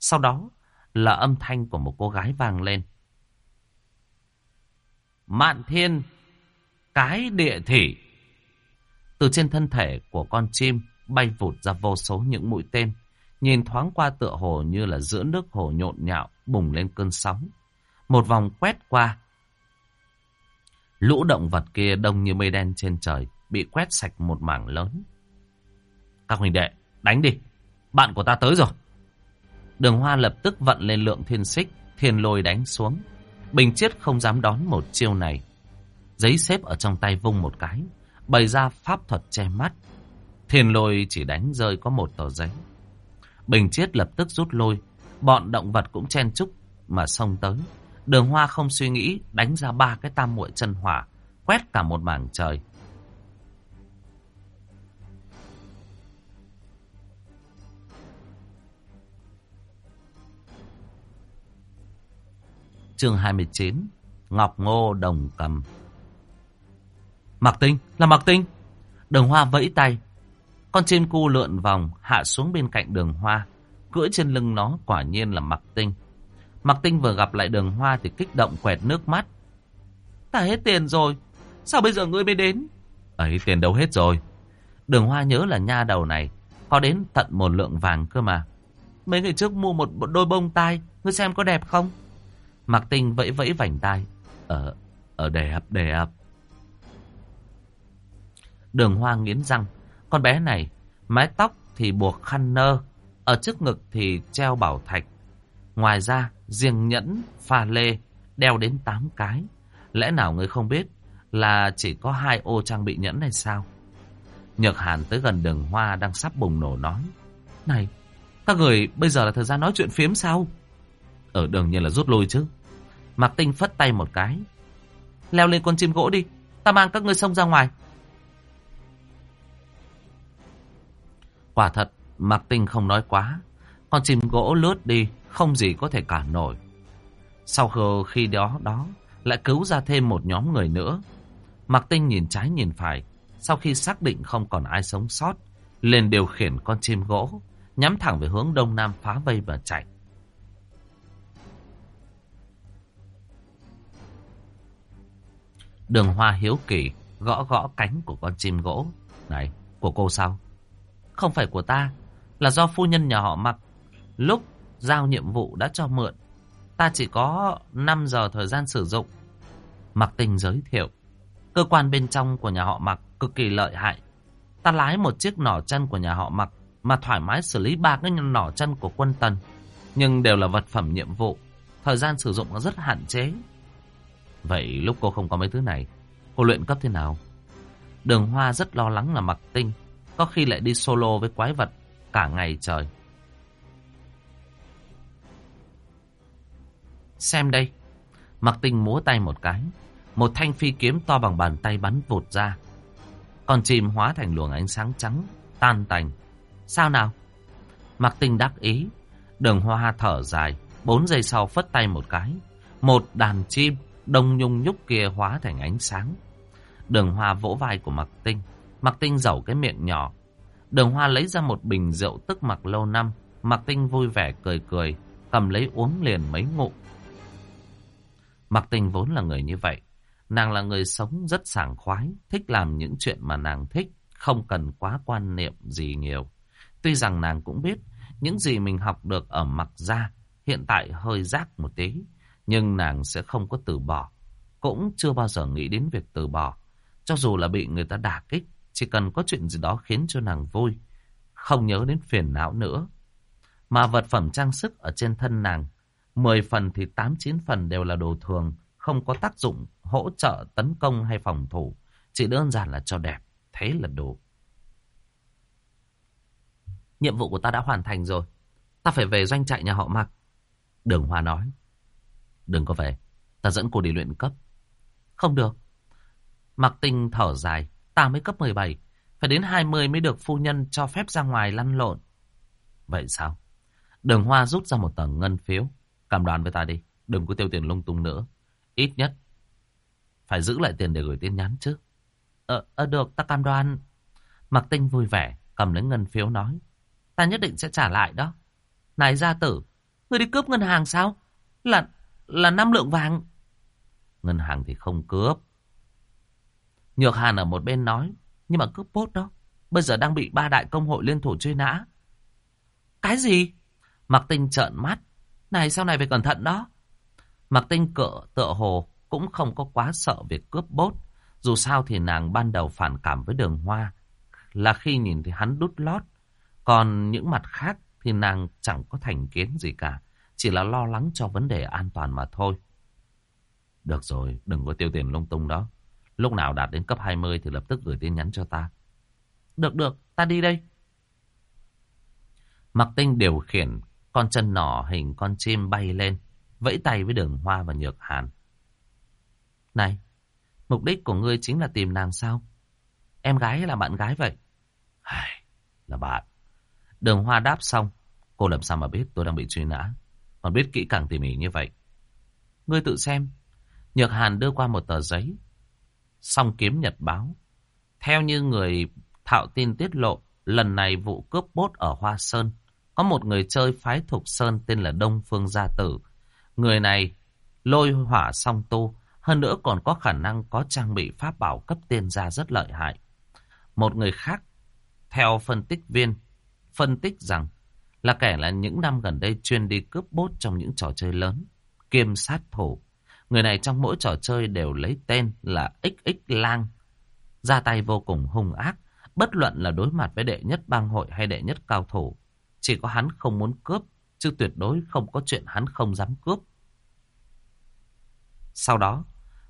Sau đó là âm thanh của một cô gái vang lên. Mạn thiên, cái địa thỉ. Từ trên thân thể của con chim bay vụt ra vô số những mũi tên. Nhìn thoáng qua tựa hồ như là giữa nước hồ nhộn nhạo bùng lên cơn sóng. Một vòng quét qua. Lũ động vật kia đông như mây đen trên trời, bị quét sạch một mảng lớn. Các huynh đệ, đánh đi. Bạn của ta tới rồi. Đường Hoa lập tức vận lên lượng thiên xích, thiên lôi đánh xuống. Bình Chiết không dám đón một chiêu này. Giấy xếp ở trong tay vung một cái, bày ra pháp thuật che mắt. Thiên lôi chỉ đánh rơi có một tờ giấy. Bình Chiết lập tức rút lôi, bọn động vật cũng chen chúc mà xông tới. Đường Hoa không suy nghĩ, đánh ra ba cái tam muội chân hỏa, quét cả một mảng trời. Chương 29 Ngọc Ngô Đồng Cầm. Mạc Tinh, là Mạc Tinh. Đường Hoa vẫy tay. Con chim cu lượn vòng hạ xuống bên cạnh đường Hoa. Cưỡi trên lưng nó quả nhiên là Mạc Tinh. Mạc Tinh vừa gặp lại đường Hoa thì kích động quẹt nước mắt. Ta hết tiền rồi. Sao bây giờ ngươi mới đến? Ấy tiền đâu hết rồi. Đường Hoa nhớ là nha đầu này. Có đến tận một lượng vàng cơ mà. Mấy ngày trước mua một đôi bông tai. Ngươi xem có đẹp không? Mạc Tinh vẫy vẫy vành tai. Ở, ở đẹp, đẹp. Đường hoa nghiến răng. Con bé này, mái tóc thì buộc khăn nơ. Ở trước ngực thì treo bảo thạch. Ngoài ra, riêng nhẫn, pha lê, đeo đến 8 cái. Lẽ nào người không biết là chỉ có hai ô trang bị nhẫn này sao? Nhược Hàn tới gần đường hoa đang sắp bùng nổ nói. Này, các người bây giờ là thời gian nói chuyện phiếm sao? Ở đường như là rút lui chứ. Mạc Tinh phất tay một cái. Leo lên con chim gỗ đi. Ta mang các ngươi xông ra ngoài. Quả thật, Mạc Tinh không nói quá. Con chim gỗ lướt đi, không gì có thể cản nổi. Sau khi đó đó, lại cứu ra thêm một nhóm người nữa. Mạc Tinh nhìn trái nhìn phải, sau khi xác định không còn ai sống sót, liền điều khiển con chim gỗ, nhắm thẳng về hướng đông nam phá vây và chạy. Đường hoa hiếu kỳ, gõ gõ cánh của con chim gỗ. Này, của cô sao? Không phải của ta, là do phu nhân nhà họ mặc. Lúc giao nhiệm vụ đã cho mượn, ta chỉ có 5 giờ thời gian sử dụng. Mặc tình giới thiệu, cơ quan bên trong của nhà họ mặc cực kỳ lợi hại. Ta lái một chiếc nỏ chân của nhà họ mặc mà thoải mái xử lý ba cái nỏ chân của quân tần. Nhưng đều là vật phẩm nhiệm vụ, thời gian sử dụng nó rất hạn chế. Vậy lúc cô không có mấy thứ này, cô luyện cấp thế nào? Đường Hoa rất lo lắng là mặc tinh, có khi lại đi solo với quái vật cả ngày trời. Xem đây. Mặc tinh múa tay một cái. Một thanh phi kiếm to bằng bàn tay bắn vụt ra. còn chim hóa thành luồng ánh sáng trắng, tan tành. Sao nào? Mặc tinh đắc ý. Đường hoa thở dài. Bốn giây sau phất tay một cái. Một đàn chim đông nhung nhúc kia hóa thành ánh sáng. Đường hoa vỗ vai của Mặc tinh. Mặc tinh giẩu cái miệng nhỏ. Đường hoa lấy ra một bình rượu tức mặc lâu năm. Mặc tinh vui vẻ cười cười. Cầm lấy uống liền mấy ngụm. Mặc Tinh vốn là người như vậy. Nàng là người sống rất sảng khoái, thích làm những chuyện mà nàng thích, không cần quá quan niệm gì nhiều. Tuy rằng nàng cũng biết, những gì mình học được ở mặc gia hiện tại hơi rác một tí, nhưng nàng sẽ không có từ bỏ. Cũng chưa bao giờ nghĩ đến việc từ bỏ. Cho dù là bị người ta đả kích, chỉ cần có chuyện gì đó khiến cho nàng vui, không nhớ đến phiền não nữa. Mà vật phẩm trang sức ở trên thân nàng 10 phần thì 8-9 phần đều là đồ thường, không có tác dụng hỗ trợ tấn công hay phòng thủ. Chỉ đơn giản là cho đẹp, thế là đủ. Nhiệm vụ của ta đã hoàn thành rồi. Ta phải về doanh trại nhà họ Mạc. Đường Hoa nói. Đừng có về, ta dẫn cô đi luyện cấp. Không được. mặc Tinh thở dài, ta mới cấp 17. Phải đến 20 mới được phu nhân cho phép ra ngoài lăn lộn. Vậy sao? Đường Hoa rút ra một tờ ngân phiếu. Cảm đoàn với ta đi, đừng có tiêu tiền lung tung nữa. Ít nhất, phải giữ lại tiền để gửi tin nhắn chứ. Ờ, ờ được, ta cam đoan. Mặc tinh vui vẻ, cầm lấy ngân phiếu nói. Ta nhất định sẽ trả lại đó. Này gia tử, người đi cướp ngân hàng sao? Là, là năm lượng vàng. Ngân hàng thì không cướp. Nhược Hàn ở một bên nói, nhưng mà cướp bốt đó. Bây giờ đang bị ba đại công hội liên thủ truy nã. Cái gì? Mặc tinh trợn mắt, này sau này phải cẩn thận đó. Mặc tinh cỡ tựa hồ cũng không có quá sợ việc cướp bốt. Dù sao thì nàng ban đầu phản cảm với đường hoa là khi nhìn thấy hắn đút lót. Còn những mặt khác thì nàng chẳng có thành kiến gì cả. Chỉ là lo lắng cho vấn đề an toàn mà thôi. Được rồi, đừng có tiêu tiền lung tung đó. Lúc nào đạt đến cấp 20 thì lập tức gửi tin nhắn cho ta. Được được, ta đi đây. Mặc tinh điều khiển con chân nỏ hình con chim bay lên, vẫy tay với đường hoa và nhược hàn. Này, mục đích của ngươi chính là tìm nàng sao? Em gái hay là bạn gái vậy? hay là bạn. Đường hoa đáp xong, cô làm sao mà biết tôi đang bị truy nã. Còn biết kỹ càng tỉ mỉ như vậy. Ngươi tự xem. Nhược hàn đưa qua một tờ giấy. Song kiếm nhật báo. Theo như người thạo tin tiết lộ, lần này vụ cướp bốt ở Hoa Sơn có một người chơi phái Thục Sơn tên là Đông Phương Gia Tử. Người này lôi hỏa song tu, hơn nữa còn có khả năng có trang bị pháp bảo cấp tiên gia rất lợi hại. Một người khác, theo phân tích viên, phân tích rằng là kẻ là những năm gần đây chuyên đi cướp bốt trong những trò chơi lớn, kiêm sát thủ. Người này trong mỗi trò chơi đều lấy tên là XX Lang, ra tay vô cùng hung ác, bất luận là đối mặt với đệ nhất bang hội hay đệ nhất cao thủ, chỉ có hắn không muốn cướp, chứ tuyệt đối không có chuyện hắn không dám cướp. Sau đó,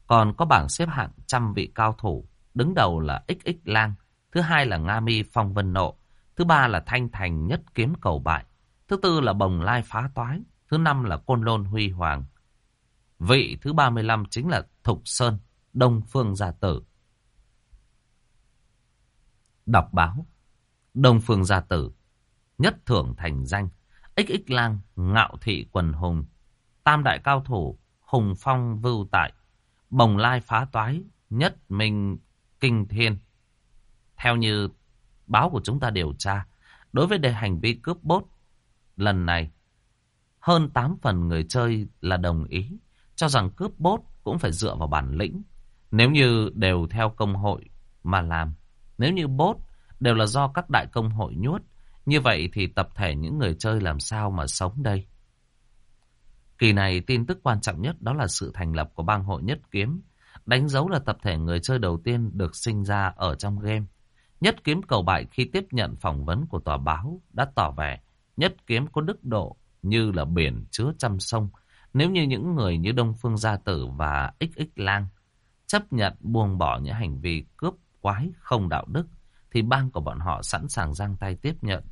còn có bảng xếp hạng trăm vị cao thủ. Đứng đầu là XX Lang, thứ hai là Nga Mi Phong Vân Nộ, thứ ba là Thanh Thành Nhất Kiếm Cầu Bại, thứ tư là Bồng Lai Phá Toái, thứ năm là Côn Lôn Huy Hoàng. Vị thứ 35 chính là Thục Sơn, Đông Phương Gia Tử. Đọc báo Đông Phương Gia Tử nhất thưởng thành danh, XX lang, ngạo thị quần hùng, tam đại cao thủ, hùng phong vưu tại, bồng lai phá toái, nhất minh kinh thiên. Theo như báo của chúng ta điều tra, đối với đề hành vi cướp bốt lần này, hơn 8 phần người chơi là đồng ý, cho rằng cướp bốt cũng phải dựa vào bản lĩnh. Nếu như đều theo công hội mà làm, nếu như bốt đều là do các đại công hội nhuốt, như vậy thì tập thể những người chơi làm sao mà sống đây? Kỳ này tin tức quan trọng nhất đó là sự thành lập của bang hội nhất kiếm, đánh dấu là tập thể người chơi đầu tiên được sinh ra ở trong game. Nhất kiếm cầu bại khi tiếp nhận phỏng vấn của tòa báo đã tỏ vẻ nhất kiếm có đức độ như là biển chứa trăm sông. Nếu như những người như Đông Phương Gia Tử và XX Lang chấp nhận buông bỏ những hành vi cướp quái không đạo đức, thì bang của bọn họ sẵn sàng giang tay tiếp nhận.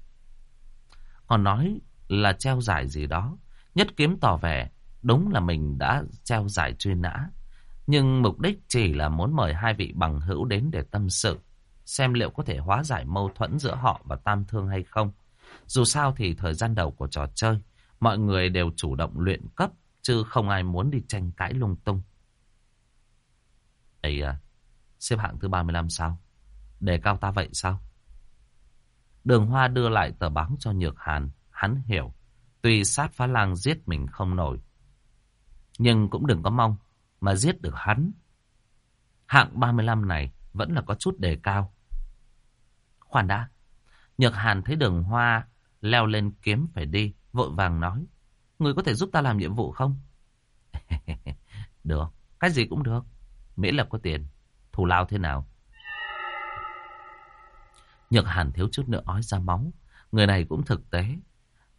Còn nói là treo giải gì đó, nhất kiếm tỏ vẻ đúng là mình đã treo giải truy nã. Nhưng mục đích chỉ là muốn mời hai vị bằng hữu đến để tâm sự, xem liệu có thể hóa giải mâu thuẫn giữa họ và Tam Thương hay không. Dù sao thì thời gian đầu của trò chơi, mọi người đều chủ động luyện cấp, chứ không ai muốn đi tranh cãi lung tung. Ấy à, xếp hạng thứ 35 sao? Đề cao ta vậy sao? Đường Hoa đưa lại tờ báo cho Nhược Hàn, hắn hiểu. Tuy sát phá lang giết mình không nổi, nhưng cũng đừng có mong mà giết được hắn. Hạng 35 này vẫn là có chút đề cao. Khoan đã, Nhược Hàn thấy đường Hoa leo lên kiếm phải đi, vội vàng nói. Người có thể giúp ta làm nhiệm vụ không? *laughs* được, cái gì cũng được. Miễn là có tiền, thù lao thế nào? Nhược Hàn thiếu chút nữa ói ra máu. Người này cũng thực tế.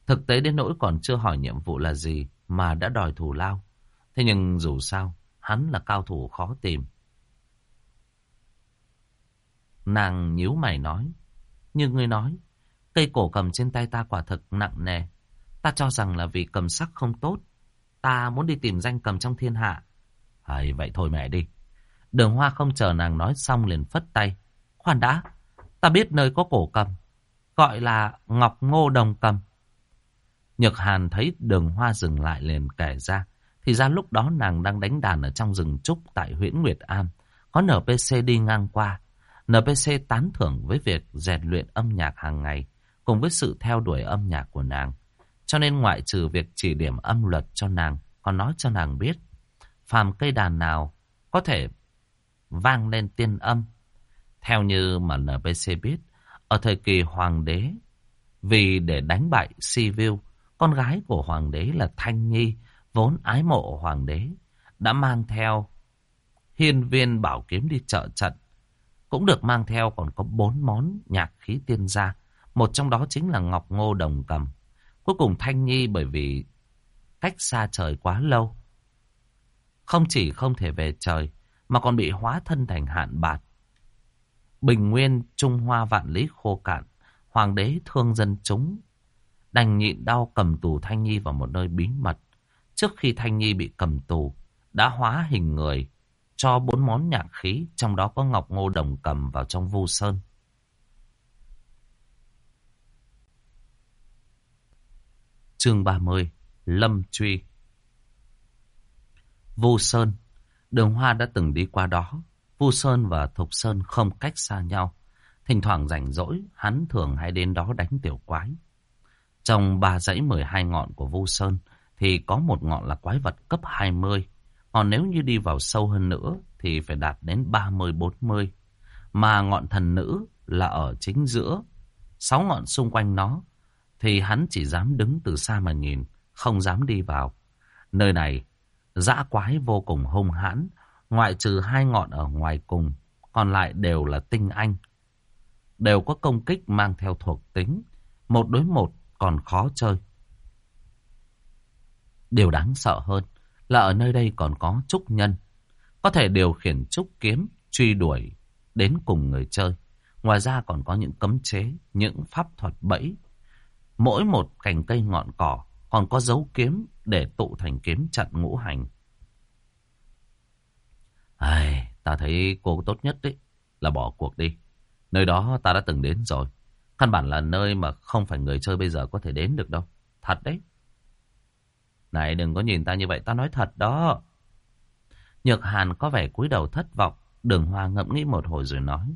Thực tế đến nỗi còn chưa hỏi nhiệm vụ là gì mà đã đòi thù lao. Thế nhưng dù sao, hắn là cao thủ khó tìm. Nàng nhíu mày nói. Như ngươi nói, cây cổ cầm trên tay ta quả thực nặng nề. Ta cho rằng là vì cầm sắc không tốt. Ta muốn đi tìm danh cầm trong thiên hạ. Hay vậy thôi mẹ đi. Đường hoa không chờ nàng nói xong liền phất tay. Khoan đã, ta biết nơi có cổ cầm. Gọi là Ngọc Ngô Đồng Cầm. Nhược Hàn thấy đường hoa dừng lại liền kể ra. Thì ra lúc đó nàng đang đánh đàn ở trong rừng trúc tại huyện Nguyệt Am. Có NPC đi ngang qua. NPC tán thưởng với việc rèn luyện âm nhạc hàng ngày. Cùng với sự theo đuổi âm nhạc của nàng. Cho nên ngoại trừ việc chỉ điểm âm luật cho nàng. Còn nói cho nàng biết. Phàm cây đàn nào có thể vang lên tiên âm. Theo như mà NPC biết. Ở thời kỳ hoàng đế. Vì để đánh bại Sivu. Con gái của hoàng đế là Thanh Nhi vốn ái mộ hoàng đế, đã mang theo hiên viên bảo kiếm đi trợ trận. Cũng được mang theo còn có bốn món nhạc khí tiên gia. Một trong đó chính là Ngọc Ngô Đồng Cầm. Cuối cùng Thanh Nhi bởi vì cách xa trời quá lâu. Không chỉ không thể về trời, mà còn bị hóa thân thành hạn bạt. Bình nguyên Trung Hoa vạn lý khô cạn, hoàng đế thương dân chúng. Đành nhịn đau cầm tù Thanh Nhi vào một nơi bí mật. Trước khi Thanh Nhi bị cầm tù, đã hóa hình người, cho bốn món nhạc khí, trong đó có Ngọc Ngô Đồng cầm vào trong vu sơn. Chương 30 Lâm Truy Vu Sơn Đường Hoa đã từng đi qua đó. Vu Sơn và Thục Sơn không cách xa nhau. Thỉnh thoảng rảnh rỗi, hắn thường hay đến đó đánh tiểu quái. Trong ba dãy 12 ngọn của Vu Sơn, thì có một ngọn là quái vật cấp 20. Còn nếu như đi vào sâu hơn nữa thì phải đạt đến 30-40. Mà ngọn thần nữ là ở chính giữa. Sáu ngọn xung quanh nó thì hắn chỉ dám đứng từ xa mà nhìn, không dám đi vào. Nơi này dã quái vô cùng hung hãn, ngoại trừ hai ngọn ở ngoài cùng, còn lại đều là tinh anh. Đều có công kích mang theo thuộc tính, một đối một còn khó chơi. Điều đáng sợ hơn là ở nơi đây còn có trúc nhân. Có thể điều khiển trúc kiếm, truy đuổi đến cùng người chơi. Ngoài ra còn có những cấm chế, những pháp thuật bẫy. Mỗi một cành cây ngọn cỏ còn có dấu kiếm để tụ thành kiếm chặn ngũ hành. Ai, ta thấy cô tốt nhất đấy là bỏ cuộc đi. Nơi đó ta đã từng đến rồi. Căn bản là nơi mà không phải người chơi bây giờ có thể đến được đâu. Thật đấy. Này đừng có nhìn ta như vậy, ta nói thật đó. Nhược Hàn có vẻ cúi đầu thất vọng. Đường Hoa ngẫm nghĩ một hồi rồi nói.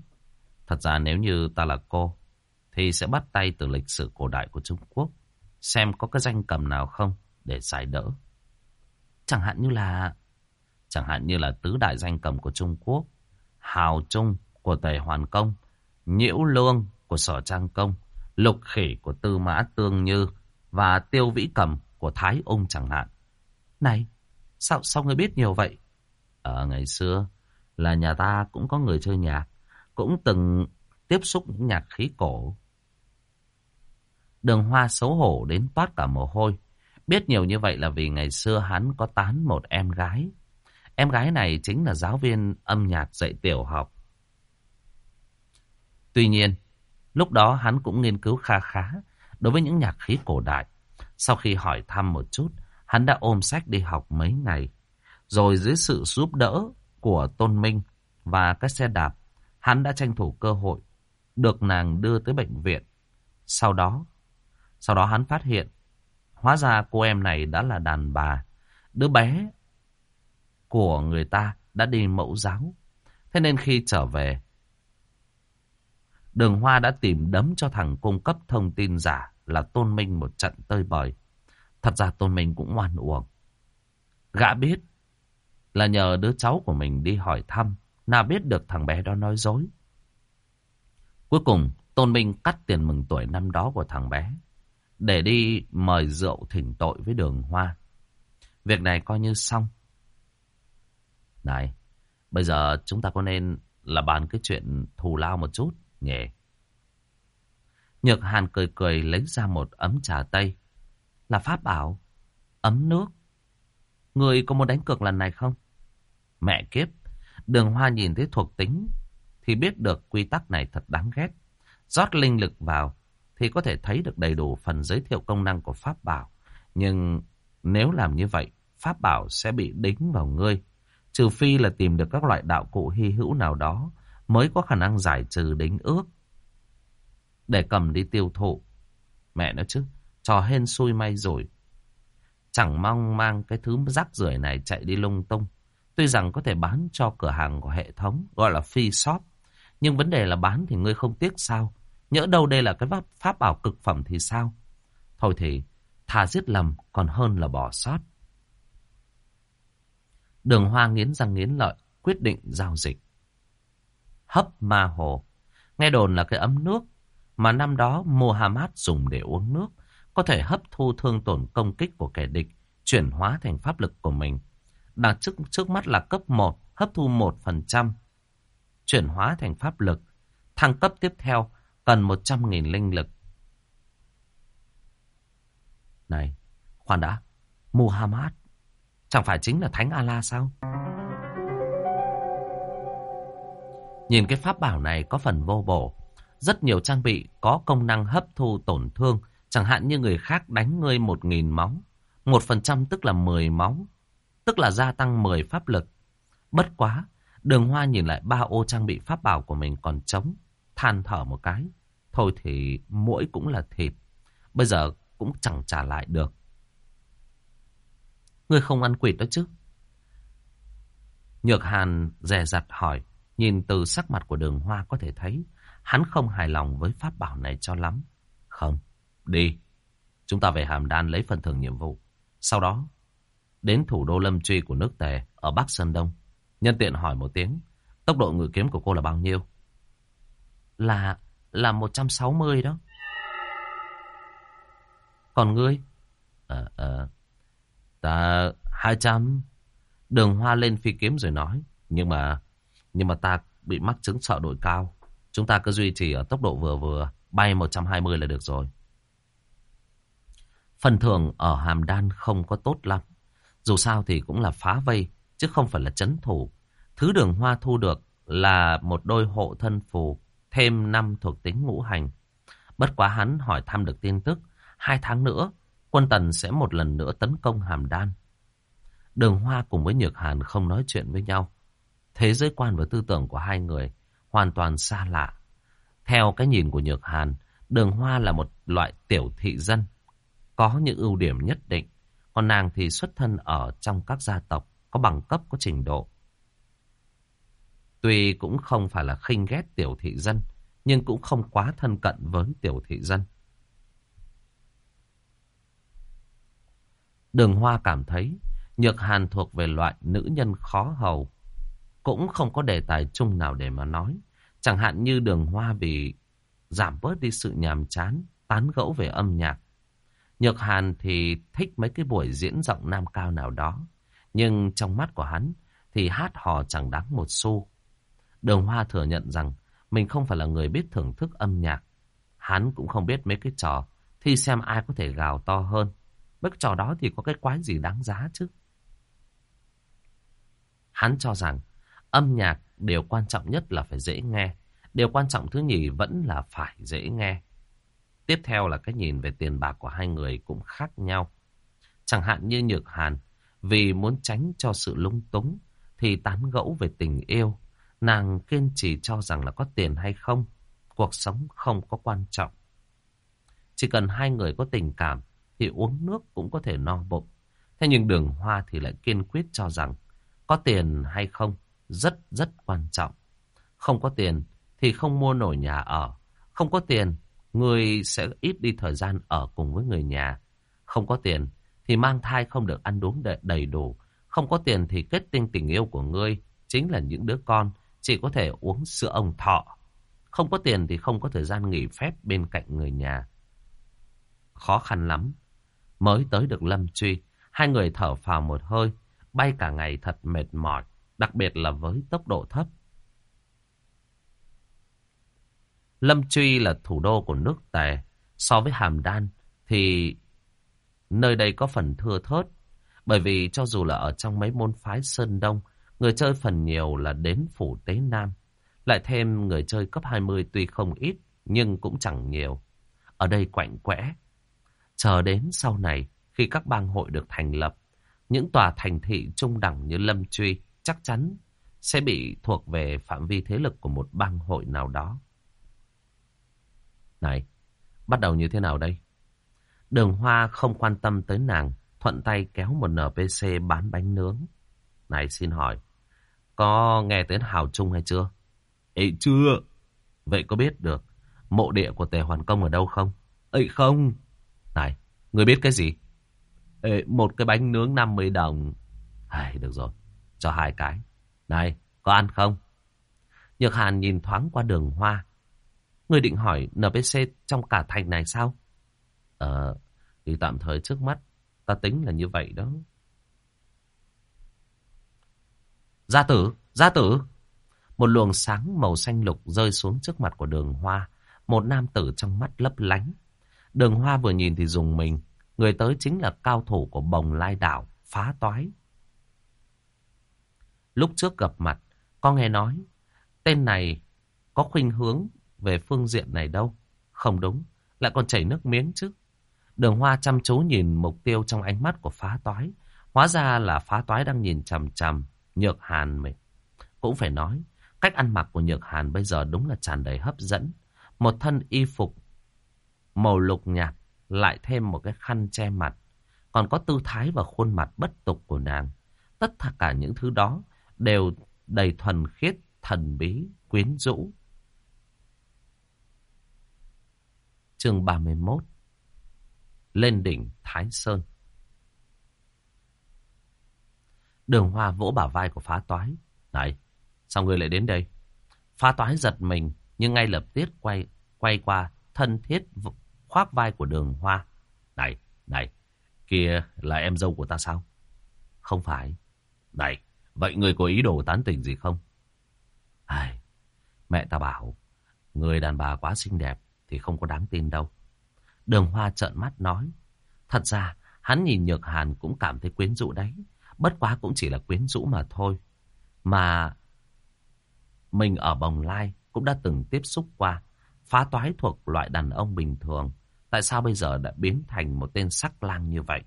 Thật ra nếu như ta là cô, thì sẽ bắt tay từ lịch sử cổ đại của Trung Quốc. Xem có cái danh cầm nào không để giải đỡ. Chẳng hạn như là... Chẳng hạn như là tứ đại danh cầm của Trung Quốc. Hào Trung của Tề Hoàn Công. Nhiễu Lương của Sở Trang Công. Lục Khỉ của Tư Mã Tương Như. Và Tiêu Vĩ Cầm của Thái Ung chẳng hạn. Này, sao, sao ngươi biết nhiều vậy? Ở ngày xưa là nhà ta cũng có người chơi nhạc. Cũng từng tiếp xúc những nhạc khí cổ. Đường hoa xấu hổ đến toát cả mồ hôi. Biết nhiều như vậy là vì ngày xưa hắn có tán một em gái. Em gái này chính là giáo viên âm nhạc dạy tiểu học. Tuy nhiên, lúc đó hắn cũng nghiên cứu kha khá đối với những nhạc khí cổ đại. Sau khi hỏi thăm một chút, hắn đã ôm sách đi học mấy ngày. Rồi dưới sự giúp đỡ của Tôn Minh và cái xe đạp, hắn đã tranh thủ cơ hội được nàng đưa tới bệnh viện. Sau đó, sau đó hắn phát hiện, hóa ra cô em này đã là đàn bà. Đứa bé của người ta đã đi mẫu giáo. Thế nên khi trở về, Đường Hoa đã tìm đấm cho thằng cung cấp thông tin giả là Tôn Minh một trận tơi bời. Thật ra Tôn Minh cũng ngoan uổng. Gã biết là nhờ đứa cháu của mình đi hỏi thăm, nào biết được thằng bé đó nói dối. Cuối cùng, Tôn Minh cắt tiền mừng tuổi năm đó của thằng bé, để đi mời rượu thỉnh tội với đường hoa. Việc này coi như xong. Này, bây giờ chúng ta có nên là bàn cái chuyện thù lao một chút nhỉ? Nhược Hàn cười cười lấy ra một ấm trà tây. Là pháp bảo. Ấm nước. Người có muốn đánh cược lần này không? Mẹ kiếp. Đường Hoa nhìn thấy thuộc tính thì biết được quy tắc này thật đáng ghét. rót linh lực vào thì có thể thấy được đầy đủ phần giới thiệu công năng của pháp bảo. Nhưng nếu làm như vậy, pháp bảo sẽ bị đính vào ngươi. Trừ phi là tìm được các loại đạo cụ hy hữu nào đó mới có khả năng giải trừ đính ước. Để cầm đi tiêu thụ. Mẹ nó chứ, trò hên xui may rồi. Chẳng mong mang cái thứ rác rưởi này chạy đi lung tung. Tuy rằng có thể bán cho cửa hàng của hệ thống, gọi là free shop. Nhưng vấn đề là bán thì ngươi không tiếc sao? Nhỡ đâu đây là cái pháp bảo cực phẩm thì sao? Thôi thì, thà giết lầm còn hơn là bỏ sót. Đường Hoa nghiến răng nghiến lợi, quyết định giao dịch. Hấp ma hồ. Nghe đồn là cái ấm nước mà năm đó Muhammad dùng để uống nước, có thể hấp thu thương tổn công kích của kẻ địch, chuyển hóa thành pháp lực của mình. Đạt trước, trước mắt là cấp 1, hấp thu 1%, chuyển hóa thành pháp lực. Thăng cấp tiếp theo cần 100.000 linh lực. Này, khoan đã, Muhammad chẳng phải chính là Thánh Allah sao? Nhìn cái pháp bảo này có phần vô bổ. Rất nhiều trang bị có công năng hấp thu tổn thương. Chẳng hạn như người khác đánh ngươi 1.000 máu. 1% tức là 10 máu. Tức là gia tăng 10 pháp lực. Bất quá, đường hoa nhìn lại ba ô trang bị pháp bảo của mình còn trống. Than thở một cái. Thôi thì mỗi cũng là thịt. Bây giờ cũng chẳng trả lại được. Ngươi không ăn quỵt đó chứ? Nhược Hàn dè dặt hỏi. Nhìn từ sắc mặt của đường hoa có thể thấy hắn không hài lòng với pháp bảo này cho lắm. Không, đi. Chúng ta về Hàm Đan lấy phần thưởng nhiệm vụ. Sau đó, đến thủ đô lâm truy của nước Tề ở Bắc Sơn Đông. Nhân tiện hỏi một tiếng, tốc độ ngự kiếm của cô là bao nhiêu? Là, là 160 đó. Còn ngươi? Ờ, ờ, ta 200. Đường hoa lên phi kiếm rồi nói. Nhưng mà nhưng mà ta bị mắc chứng sợ đội cao. Chúng ta cứ duy trì ở tốc độ vừa vừa, bay 120 là được rồi. Phần thưởng ở Hàm Đan không có tốt lắm. Dù sao thì cũng là phá vây, chứ không phải là chấn thủ. Thứ đường hoa thu được là một đôi hộ thân phù, thêm năm thuộc tính ngũ hành. Bất quá hắn hỏi thăm được tin tức, hai tháng nữa, quân tần sẽ một lần nữa tấn công Hàm Đan. Đường Hoa cùng với Nhược Hàn không nói chuyện với nhau. Thế giới quan và tư tưởng của hai người hoàn toàn xa lạ. Theo cái nhìn của Nhược Hàn, Đường Hoa là một loại tiểu thị dân, có những ưu điểm nhất định. Còn nàng thì xuất thân ở trong các gia tộc, có bằng cấp, có trình độ. Tuy cũng không phải là khinh ghét tiểu thị dân, nhưng cũng không quá thân cận với tiểu thị dân. Đường Hoa cảm thấy Nhược Hàn thuộc về loại nữ nhân khó hầu. Cũng không có đề tài chung nào để mà nói. Chẳng hạn như đường Hoa vì giảm bớt đi sự nhàm chán, tán gẫu về âm nhạc. Nhược Hàn thì thích mấy cái buổi diễn giọng nam cao nào đó. Nhưng trong mắt của hắn thì hát hò chẳng đáng một xu. Đường Hoa thừa nhận rằng mình không phải là người biết thưởng thức âm nhạc. Hắn cũng không biết mấy cái trò thi xem ai có thể gào to hơn. Mấy cái trò đó thì có cái quái gì đáng giá chứ. Hắn cho rằng âm nhạc điều quan trọng nhất là phải dễ nghe. Điều quan trọng thứ nhì vẫn là phải dễ nghe. Tiếp theo là cái nhìn về tiền bạc của hai người cũng khác nhau. Chẳng hạn như Nhược Hàn, vì muốn tránh cho sự lung túng, thì tán gẫu về tình yêu. Nàng kiên trì cho rằng là có tiền hay không, cuộc sống không có quan trọng. Chỉ cần hai người có tình cảm, thì uống nước cũng có thể no bụng. Thế nhưng đường hoa thì lại kiên quyết cho rằng, có tiền hay không, rất rất quan trọng. Không có tiền thì không mua nổi nhà ở. Không có tiền, người sẽ ít đi thời gian ở cùng với người nhà. Không có tiền thì mang thai không được ăn uống đầy đủ. Không có tiền thì kết tinh tình yêu của ngươi chính là những đứa con chỉ có thể uống sữa ông thọ. Không có tiền thì không có thời gian nghỉ phép bên cạnh người nhà. Khó khăn lắm. Mới tới được Lâm Truy, hai người thở phào một hơi, bay cả ngày thật mệt mỏi, đặc biệt là với tốc độ thấp. Lâm Truy là thủ đô của nước Tề. So với Hàm Đan thì nơi đây có phần thưa thớt. Bởi vì cho dù là ở trong mấy môn phái Sơn Đông, người chơi phần nhiều là đến phủ Tế Nam. Lại thêm người chơi cấp 20 tuy không ít, nhưng cũng chẳng nhiều. Ở đây quạnh quẽ. Chờ đến sau này, khi các bang hội được thành lập, những tòa thành thị trung đẳng như Lâm Truy chắc chắn sẽ bị thuộc về phạm vi thế lực của một bang hội nào đó. Này, bắt đầu như thế nào đây? Đường Hoa không quan tâm tới nàng, thuận tay kéo một NPC bán bánh nướng. Này xin hỏi, có nghe tới Hào Trung hay chưa? Ê chưa. Vậy có biết được mộ địa của Tề Hoàn Công ở đâu không? Ê không. Này, người biết cái gì? Ê, một cái bánh nướng 50 đồng. Ai, được rồi, cho hai cái. Này, có ăn không? Nhược Hàn nhìn thoáng qua đường hoa, Người định hỏi NPC trong cả thành này sao? Ờ, thì tạm thời trước mắt, ta tính là như vậy đó. Gia tử, gia tử! Một luồng sáng màu xanh lục rơi xuống trước mặt của đường hoa. Một nam tử trong mắt lấp lánh. Đường hoa vừa nhìn thì dùng mình. Người tới chính là cao thủ của bồng lai đảo, phá toái. Lúc trước gặp mặt, có nghe nói, tên này có khuynh hướng về phương diện này đâu. Không đúng, lại còn chảy nước miếng chứ. Đường hoa chăm chú nhìn mục tiêu trong ánh mắt của phá toái. Hóa ra là phá toái đang nhìn chằm chằm nhược hàn mình. Cũng phải nói, cách ăn mặc của nhược hàn bây giờ đúng là tràn đầy hấp dẫn. Một thân y phục màu lục nhạt, lại thêm một cái khăn che mặt. Còn có tư thái và khuôn mặt bất tục của nàng. Tất cả những thứ đó đều đầy thuần khiết, thần bí, quyến rũ. Chương 31 Lên đỉnh Thái Sơn Đường Hoa vỗ bả vai của phá toái. Này, sao người lại đến đây? Phá toái giật mình, nhưng ngay lập tức quay quay qua thân thiết khoác vai của đường Hoa. Này, này, kia là em dâu của ta sao? Không phải. Này, vậy người có ý đồ tán tỉnh gì không? Ai, mẹ ta bảo, người đàn bà quá xinh đẹp, thì không có đáng tin đâu. Đường Hoa trợn mắt nói. Thật ra, hắn nhìn Nhược Hàn cũng cảm thấy quyến rũ đấy. Bất quá cũng chỉ là quyến rũ mà thôi. Mà mình ở Bồng Lai cũng đã từng tiếp xúc qua. Phá toái thuộc loại đàn ông bình thường. Tại sao bây giờ đã biến thành một tên sắc lang như vậy?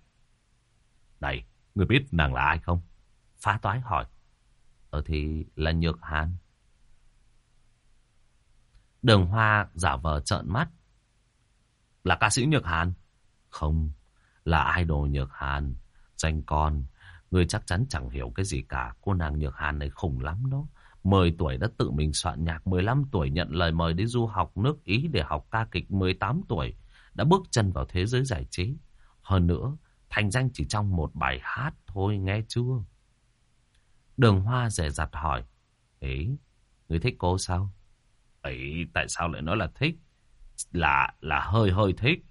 Này, người biết nàng là ai không? Phá toái hỏi. Ờ thì là Nhược Hàn. Đường Hoa giả vờ trợn mắt. Là ca sĩ Nhược Hàn? Không, là idol Nhược Hàn. Danh con, người chắc chắn chẳng hiểu cái gì cả. Cô nàng Nhược Hàn này khủng lắm đó. 10 tuổi đã tự mình soạn nhạc, 15 tuổi nhận lời mời đi du học nước Ý để học ca kịch, 18 tuổi đã bước chân vào thế giới giải trí. Hơn nữa, thành danh chỉ trong một bài hát thôi, nghe chưa? Đường Hoa rẻ rặt hỏi, Ấy, người thích cô sao? Ấy, tại sao lại nói là thích? Là, là hơi hơi thích.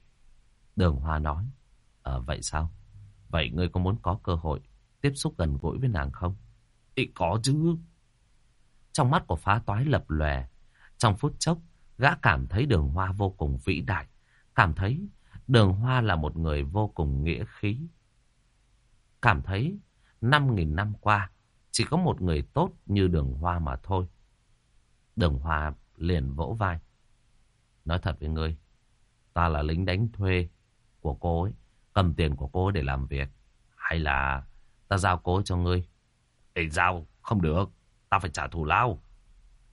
Đường Hoa nói, Ờ, vậy sao? Vậy ngươi có muốn có cơ hội tiếp xúc gần gũi với nàng không? Ý có chứ. Trong mắt của phá toái lập lòe. Trong phút chốc, gã cảm thấy đường hoa vô cùng vĩ đại. Cảm thấy đường hoa là một người vô cùng nghĩa khí. Cảm thấy năm nghìn năm qua, chỉ có một người tốt như đường hoa mà thôi. Đường hoa liền vỗ vai. Nói thật với ngươi, ta là lính đánh thuê của cô ấy, cầm tiền của cô ấy để làm việc. Hay là ta giao cô cho ngươi? Ê, giao, không được, ta phải trả thù lao.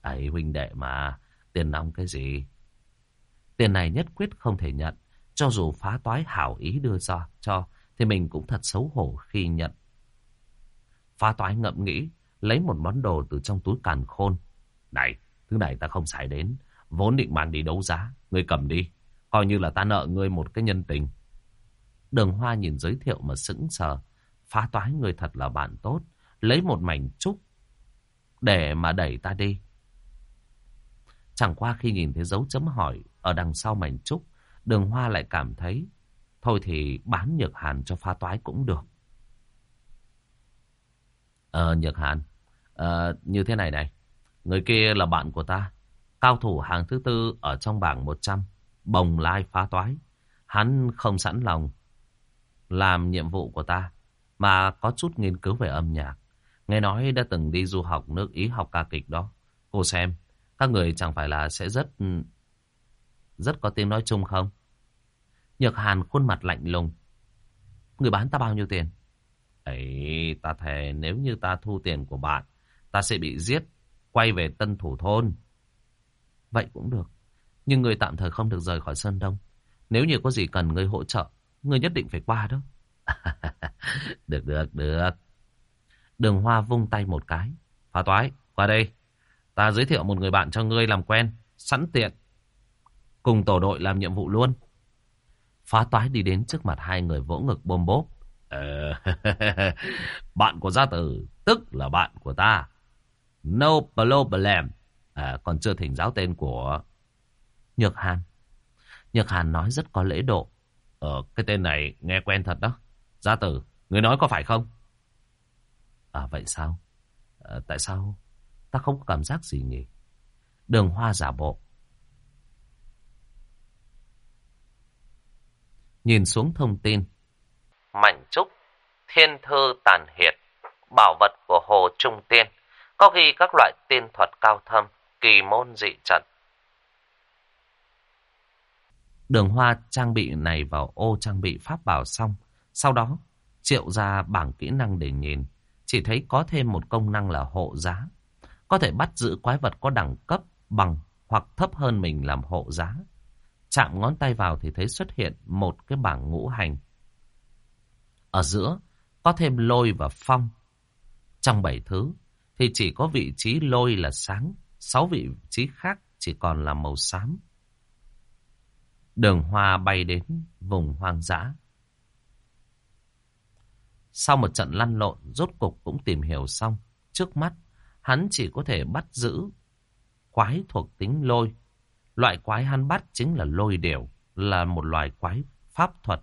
Ấy huynh đệ mà, tiền nong cái gì? Tiền này nhất quyết không thể nhận. Cho dù phá toái hảo ý đưa ra cho, thì mình cũng thật xấu hổ khi nhận. Phá toái ngậm nghĩ, lấy một món đồ từ trong túi càn khôn. Này, thứ này ta không xài đến. Vốn định mang đi đấu giá, ngươi cầm đi. Coi như là ta nợ ngươi một cái nhân tình. Đường Hoa nhìn giới thiệu mà sững sờ. Phá toái người thật là bạn tốt. Lấy một mảnh trúc để mà đẩy ta đi. Chẳng qua khi nhìn thấy dấu chấm hỏi ở đằng sau mảnh trúc, đường hoa lại cảm thấy, thôi thì bán nhược hàn cho phá toái cũng được. Ờ, nhược hàn, ờ, như thế này này, người kia là bạn của ta, cao thủ hàng thứ tư ở trong bảng 100, bồng lai phá toái. Hắn không sẵn lòng làm nhiệm vụ của ta, mà có chút nghiên cứu về âm nhạc. Nghe nói đã từng đi du học nước Ý học ca kịch đó. Cô xem, các người chẳng phải là sẽ rất... Rất có tiếng nói chung không? Nhược Hàn khuôn mặt lạnh lùng. Người bán ta bao nhiêu tiền? Ấy, ta thề nếu như ta thu tiền của bạn, ta sẽ bị giết, quay về tân thủ thôn. Vậy cũng được. Nhưng người tạm thời không được rời khỏi Sơn Đông. Nếu như có gì cần người hỗ trợ, người nhất định phải qua đó. *laughs* được, được, được. Đường Hoa vung tay một cái. Phá toái, qua đây. Ta giới thiệu một người bạn cho ngươi làm quen. Sẵn tiện. Cùng tổ đội làm nhiệm vụ luôn. Phá toái đi đến trước mặt hai người vỗ ngực bôm bốp. Ờ, *laughs* bạn của gia tử, tức là bạn của ta. No problem. À, còn chưa thỉnh giáo tên của Nhược Hàn. Nhược Hàn nói rất có lễ độ. Ờ, cái tên này nghe quen thật đó. Gia tử, người nói có phải không? À vậy sao? À, tại sao ta không có cảm giác gì nhỉ? Đường hoa giả bộ. Nhìn xuống thông tin. Mảnh trúc, thiên thư tàn hiệt, bảo vật của Hồ Trung Tiên, có ghi các loại tiên thuật cao thâm, kỳ môn dị trận. Đường hoa trang bị này vào ô trang bị pháp bảo xong. Sau đó, triệu ra bảng kỹ năng để nhìn chỉ thấy có thêm một công năng là hộ giá. Có thể bắt giữ quái vật có đẳng cấp bằng hoặc thấp hơn mình làm hộ giá. Chạm ngón tay vào thì thấy xuất hiện một cái bảng ngũ hành. Ở giữa có thêm lôi và phong. Trong bảy thứ thì chỉ có vị trí lôi là sáng, sáu vị trí khác chỉ còn là màu xám. Đường hoa bay đến vùng hoang dã. Sau một trận lăn lộn, rốt cục cũng tìm hiểu xong. Trước mắt, hắn chỉ có thể bắt giữ quái thuộc tính lôi. Loại quái hắn bắt chính là lôi điểu, là một loài quái pháp thuật.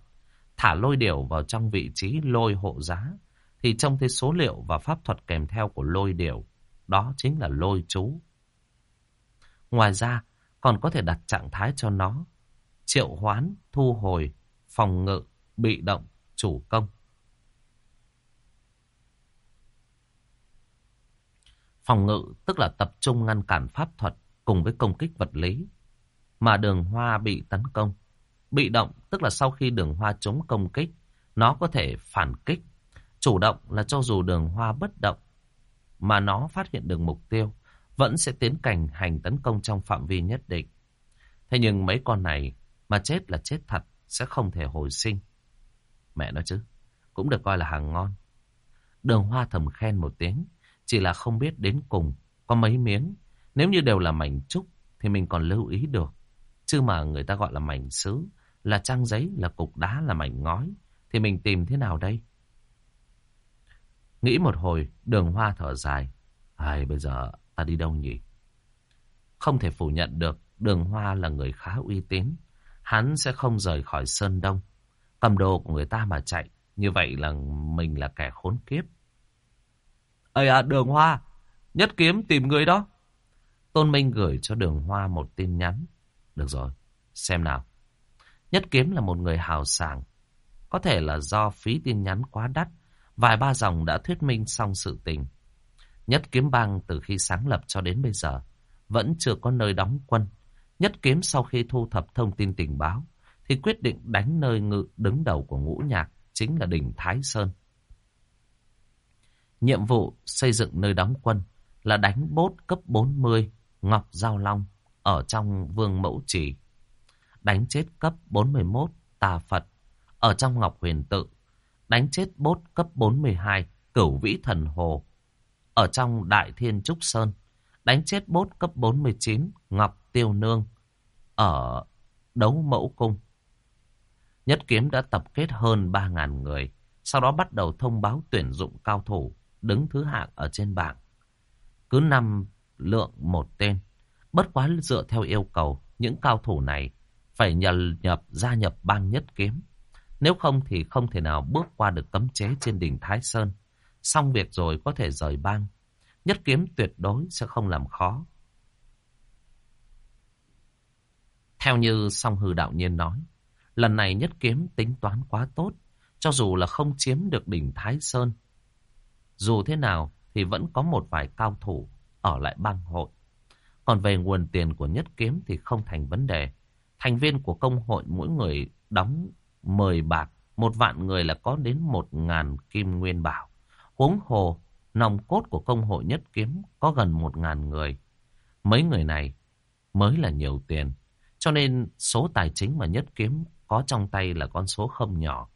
Thả lôi điểu vào trong vị trí lôi hộ giá, thì trong thấy số liệu và pháp thuật kèm theo của lôi điểu, đó chính là lôi chú. Ngoài ra, còn có thể đặt trạng thái cho nó, triệu hoán, thu hồi, phòng ngự, bị động, chủ công. Phòng ngự tức là tập trung ngăn cản pháp thuật cùng với công kích vật lý. Mà đường hoa bị tấn công. Bị động tức là sau khi đường hoa chống công kích, nó có thể phản kích. Chủ động là cho dù đường hoa bất động, mà nó phát hiện được mục tiêu, vẫn sẽ tiến cảnh hành tấn công trong phạm vi nhất định. Thế nhưng mấy con này Mà chết là chết thật, sẽ không thể hồi sinh. Mẹ nói chứ, cũng được coi là hàng ngon. Đường hoa thầm khen một tiếng, chỉ là không biết đến cùng có mấy miếng. Nếu như đều là mảnh trúc thì mình còn lưu ý được. Chứ mà người ta gọi là mảnh sứ, là trang giấy, là cục đá, là mảnh ngói. Thì mình tìm thế nào đây? Nghĩ một hồi, đường hoa thở dài. Ai, bây giờ ta đi đâu nhỉ? Không thể phủ nhận được đường hoa là người khá uy tín. Hắn sẽ không rời khỏi Sơn Đông. Cầm đồ của người ta mà chạy. Như vậy là mình là kẻ khốn kiếp. Ây à, đường hoa, nhất kiếm tìm người đó. Tôn Minh gửi cho đường hoa một tin nhắn. Được rồi, xem nào. Nhất kiếm là một người hào sảng. Có thể là do phí tin nhắn quá đắt. Vài ba dòng đã thuyết minh xong sự tình. Nhất kiếm bang từ khi sáng lập cho đến bây giờ vẫn chưa có nơi đóng quân. Nhất kiếm sau khi thu thập thông tin tình báo thì quyết định đánh nơi ngự đứng đầu của ngũ nhạc chính là đỉnh Thái Sơn. Nhiệm vụ xây dựng nơi đóng quân là đánh bốt cấp 40 Ngọc Giao Long ở trong Vương Mẫu Trì. Đánh chết cấp 41 Tà Phật ở trong Ngọc Huyền Tự. Đánh chết bốt cấp 42 Cửu Vĩ Thần Hồ ở trong Đại Thiên Trúc Sơn. Đánh chết bốt cấp 49 Ngọc Tiêu Nương ở Đấu Mẫu Cung. Nhất Kiếm đã tập kết hơn 3.000 người. Sau đó bắt đầu thông báo tuyển dụng cao thủ đứng thứ hạng ở trên bảng. Cứ năm lượng một tên. Bất quá dựa theo yêu cầu, những cao thủ này phải nhận nhập gia nhập bang nhất kiếm. Nếu không thì không thể nào bước qua được cấm chế trên đỉnh Thái Sơn. Xong việc rồi có thể rời bang. Nhất kiếm tuyệt đối sẽ không làm khó. Theo như song hư đạo nhiên nói, lần này nhất kiếm tính toán quá tốt, cho dù là không chiếm được đỉnh Thái Sơn. Dù thế nào thì vẫn có một vài cao thủ ở lại bang hội. Còn về nguồn tiền của nhất kiếm thì không thành vấn đề. Thành viên của công hội mỗi người đóng 10 bạc, một vạn người là có đến một ngàn kim nguyên bảo. Huống hồ, nòng cốt của công hội nhất kiếm có gần một ngàn người. Mấy người này mới là nhiều tiền. Cho nên số tài chính mà nhất kiếm có trong tay là con số không nhỏ.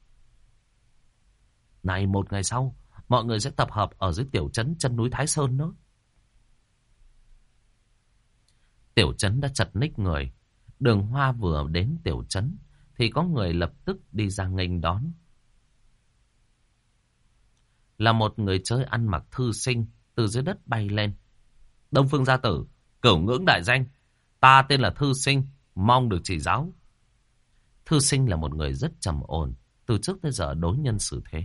Này một ngày sau, mọi người sẽ tập hợp ở dưới tiểu trấn chân núi Thái Sơn nữa. Tiểu trấn đã chật ních người. Đường hoa vừa đến tiểu trấn thì có người lập tức đi ra nghênh đón. Là một người chơi ăn mặc thư sinh từ dưới đất bay lên. Đông Phương gia tử, cửu ngưỡng đại danh. Ta tên là Thư Sinh, mong được chỉ giáo. Thư Sinh là một người rất trầm ổn, từ trước tới giờ đối nhân xử thế,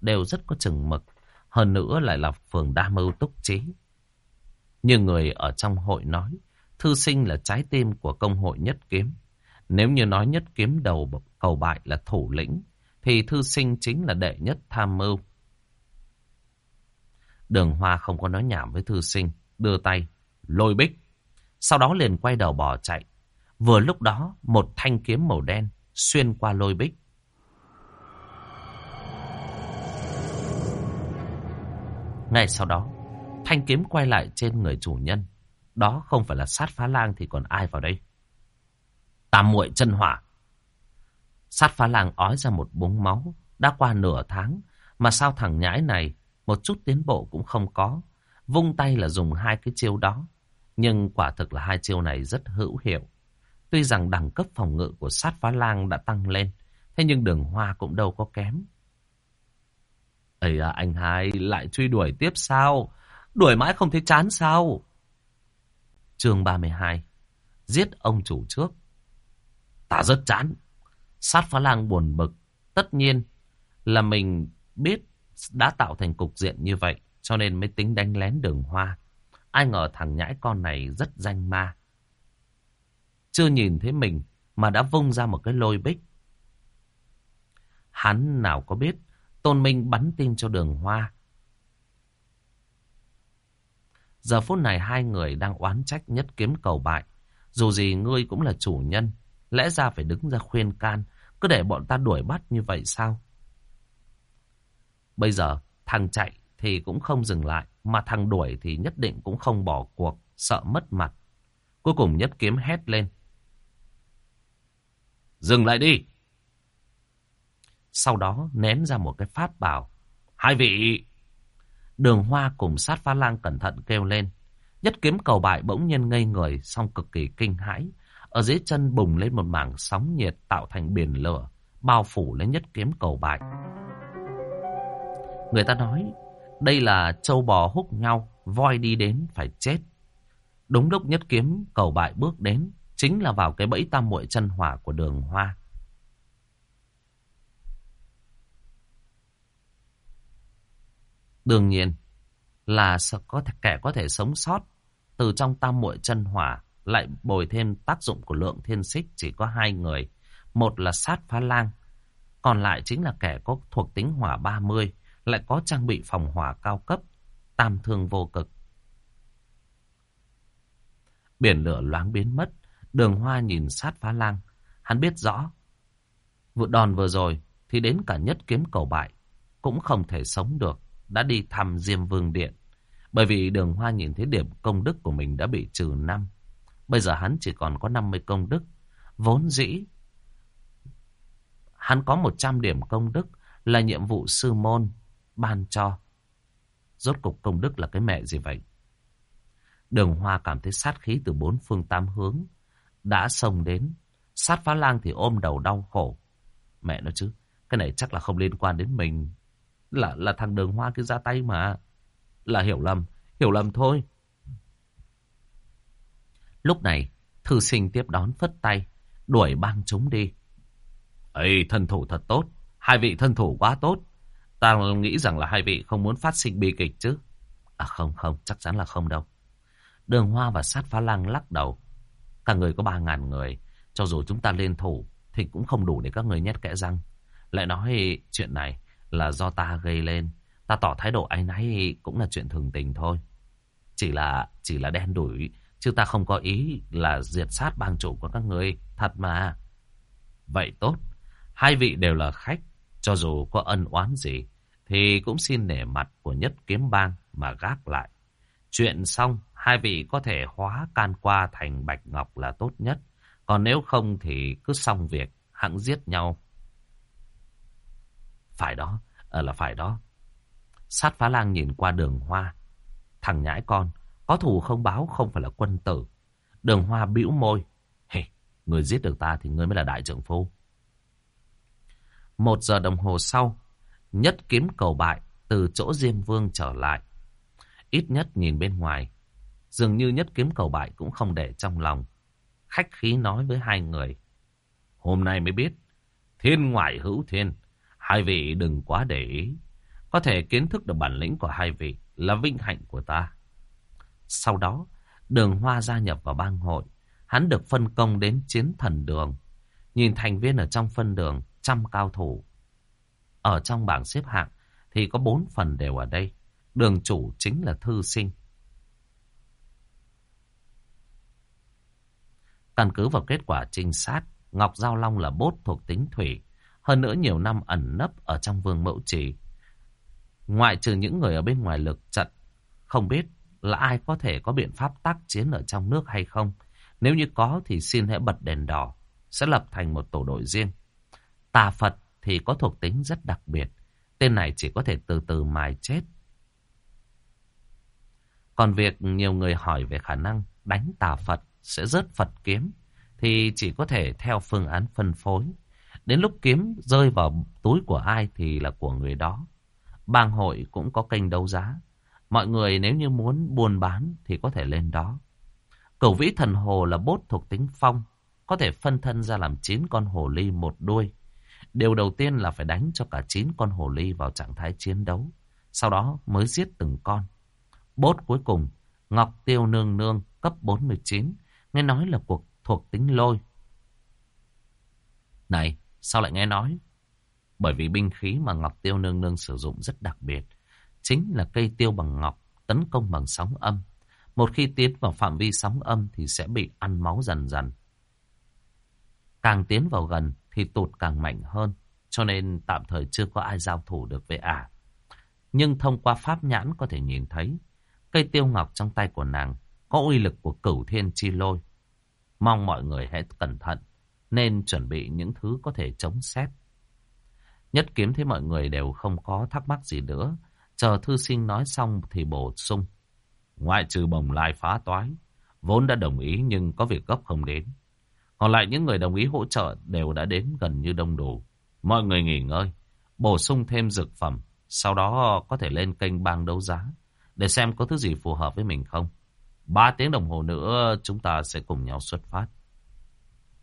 đều rất có chừng mực. Hơn nữa lại là phường đa mưu túc trí. Như người ở trong hội nói, Thư sinh là trái tim của công hội nhất kiếm. Nếu như nói nhất kiếm đầu cầu bại là thủ lĩnh, thì thư sinh chính là đệ nhất tham mưu. Đường Hoa không có nói nhảm với thư sinh, đưa tay, lôi bích. Sau đó liền quay đầu bỏ chạy. Vừa lúc đó, một thanh kiếm màu đen xuyên qua lôi bích. Ngay sau đó, thanh kiếm quay lại trên người chủ nhân. Đó không phải là sát phá lang thì còn ai vào đây. Tam muội chân hỏa. Sát phá làng ói ra một búng máu. Đã qua nửa tháng. Mà sao thằng nhãi này một chút tiến bộ cũng không có. Vung tay là dùng hai cái chiêu đó. Nhưng quả thực là hai chiêu này rất hữu hiệu. Tuy rằng đẳng cấp phòng ngự của sát phá lang đã tăng lên. Thế nhưng đường hoa cũng đâu có kém. Ây à, anh hai lại truy đuổi tiếp sao? Đuổi mãi không thấy chán sao? chương 32 Giết ông chủ trước Ta rất chán Sát phá lang buồn bực, Tất nhiên là mình biết đã tạo thành cục diện như vậy, cho nên mới tính đánh lén đường hoa. Ai ngờ thằng nhãi con này rất danh ma. Chưa nhìn thấy mình mà đã vung ra một cái lôi bích. Hắn nào có biết Tôn Minh bắn tin cho đường hoa Giờ phút này hai người đang oán trách nhất kiếm cầu bại. Dù gì ngươi cũng là chủ nhân. Lẽ ra phải đứng ra khuyên can. Cứ để bọn ta đuổi bắt như vậy sao? Bây giờ thằng chạy thì cũng không dừng lại. Mà thằng đuổi thì nhất định cũng không bỏ cuộc. Sợ mất mặt. Cuối cùng nhất kiếm hét lên. Dừng lại đi. Sau đó ném ra một cái pháp bảo. Hai vị... Đường hoa cùng sát phá lang cẩn thận kêu lên. Nhất kiếm cầu bại bỗng nhiên ngây người, xong cực kỳ kinh hãi. Ở dưới chân bùng lên một mảng sóng nhiệt tạo thành biển lửa, bao phủ lấy nhất kiếm cầu bại. Người ta nói, đây là châu bò húc nhau, voi đi đến phải chết. Đúng lúc nhất kiếm cầu bại bước đến, chính là vào cái bẫy tam muội chân hỏa của đường hoa. Đương nhiên là có thể, kẻ có thể sống sót từ trong tam muội chân hỏa lại bồi thêm tác dụng của lượng thiên xích chỉ có hai người. Một là sát phá lang, còn lại chính là kẻ có thuộc tính hỏa 30, lại có trang bị phòng hỏa cao cấp, tam thương vô cực. Biển lửa loáng biến mất, đường hoa nhìn sát phá lang. Hắn biết rõ, vụ đòn vừa rồi thì đến cả nhất kiếm cầu bại, cũng không thể sống được, đã đi thăm Diêm Vương Điện. Bởi vì đường hoa nhìn thấy điểm công đức của mình đã bị trừ năm. Bây giờ hắn chỉ còn có 50 công đức. Vốn dĩ, hắn có 100 điểm công đức là nhiệm vụ sư môn ban cho. Rốt cục công đức là cái mẹ gì vậy? Đường hoa cảm thấy sát khí từ bốn phương tám hướng. Đã xông đến. Sát phá lang thì ôm đầu đau khổ. Mẹ nó chứ. Cái này chắc là không liên quan đến mình. Là là thằng đường hoa cứ ra tay mà. Là hiểu lầm. Hiểu lầm thôi. Lúc này, thư sinh tiếp đón phất tay. Đuổi băng chúng đi. Ây, thân thủ thật tốt. Hai vị thân thủ quá tốt. Ta nghĩ rằng là hai vị không muốn phát sinh bi kịch chứ. À không không, chắc chắn là không đâu. Đường Hoa và sát phá lăng lắc đầu. Cả người có ba ngàn người. Cho dù chúng ta lên thủ thì cũng không đủ để các người nhét kẽ răng. Lại nói chuyện này là do ta gây lên. Ta tỏ thái độ ái náy cũng là chuyện thường tình thôi. Chỉ là chỉ là đen đuổi. Chứ ta không có ý là diệt sát bang chủ của các người. Thật mà. Vậy tốt. Hai vị đều là khách. Cho dù có ân oán gì thì cũng xin nể mặt của nhất kiếm bang mà gác lại. Chuyện xong, hai vị có thể hóa can qua thành bạch ngọc là tốt nhất. Còn nếu không thì cứ xong việc, hãng giết nhau. Phải đó, ờ là phải đó. Sát phá lang nhìn qua đường hoa. Thằng nhãi con, có thù không báo không phải là quân tử. Đường hoa bĩu môi. Hey, người giết được ta thì ngươi mới là đại trưởng phu. Một giờ đồng hồ sau, nhất kiếm cầu bại từ chỗ Diêm Vương trở lại. Ít nhất nhìn bên ngoài, dường như nhất kiếm cầu bại cũng không để trong lòng. Khách khí nói với hai người. Hôm nay mới biết, thiên ngoại hữu thiên, hai vị đừng quá để ý. Có thể kiến thức được bản lĩnh của hai vị là vinh hạnh của ta. Sau đó, đường hoa gia nhập vào bang hội. Hắn được phân công đến chiến thần đường. Nhìn thành viên ở trong phân đường, trăm cao thủ. Ở trong bảng xếp hạng thì có bốn phần đều ở đây. Đường chủ chính là thư sinh. Căn cứ vào kết quả trinh sát, Ngọc Giao Long là bốt thuộc tính thủy. Hơn nữa nhiều năm ẩn nấp ở trong vương mẫu trì. Ngoại trừ những người ở bên ngoài lực trận, không biết là ai có thể có biện pháp tác chiến ở trong nước hay không. Nếu như có thì xin hãy bật đèn đỏ, sẽ lập thành một tổ đội riêng. Tà Phật thì có thuộc tính rất đặc biệt. Tên này chỉ có thể từ từ mài chết. Còn việc nhiều người hỏi về khả năng đánh tà Phật sẽ rớt Phật kiếm thì chỉ có thể theo phương án phân phối. Đến lúc kiếm rơi vào túi của ai thì là của người đó. Bang hội cũng có kênh đấu giá. Mọi người nếu như muốn buôn bán thì có thể lên đó. Cầu vĩ thần hồ là bốt thuộc tính phong. Có thể phân thân ra làm 9 con hồ ly một đuôi. Điều đầu tiên là phải đánh cho cả 9 con hồ ly vào trạng thái chiến đấu. Sau đó mới giết từng con. Bốt cuối cùng, Ngọc Tiêu Nương Nương cấp 49. Nghe nói là cuộc thuộc tính lôi. Này, sao lại nghe nói? Bởi vì binh khí mà Ngọc Tiêu Nương Nương sử dụng rất đặc biệt. Chính là cây tiêu bằng ngọc, tấn công bằng sóng âm. Một khi tiến vào phạm vi sóng âm thì sẽ bị ăn máu dần dần. Càng tiến vào gần thì tụt càng mạnh hơn. Cho nên tạm thời chưa có ai giao thủ được với ả. Nhưng thông qua pháp nhãn có thể nhìn thấy cây tiêu ngọc trong tay của nàng có uy lực của cửu thiên chi lôi. Mong mọi người hãy cẩn thận. nên chuẩn bị những thứ có thể chống xét. Nhất kiếm thấy mọi người đều không có thắc mắc gì nữa. Chờ thư sinh nói xong thì bổ sung. Ngoại trừ bồng lai phá toái, vốn đã đồng ý nhưng có việc gấp không đến. Còn lại những người đồng ý hỗ trợ đều đã đến gần như đông đủ. Mọi người nghỉ ngơi, bổ sung thêm dược phẩm, sau đó có thể lên kênh bang đấu giá để xem có thứ gì phù hợp với mình không. Ba tiếng đồng hồ nữa chúng ta sẽ cùng nhau xuất phát.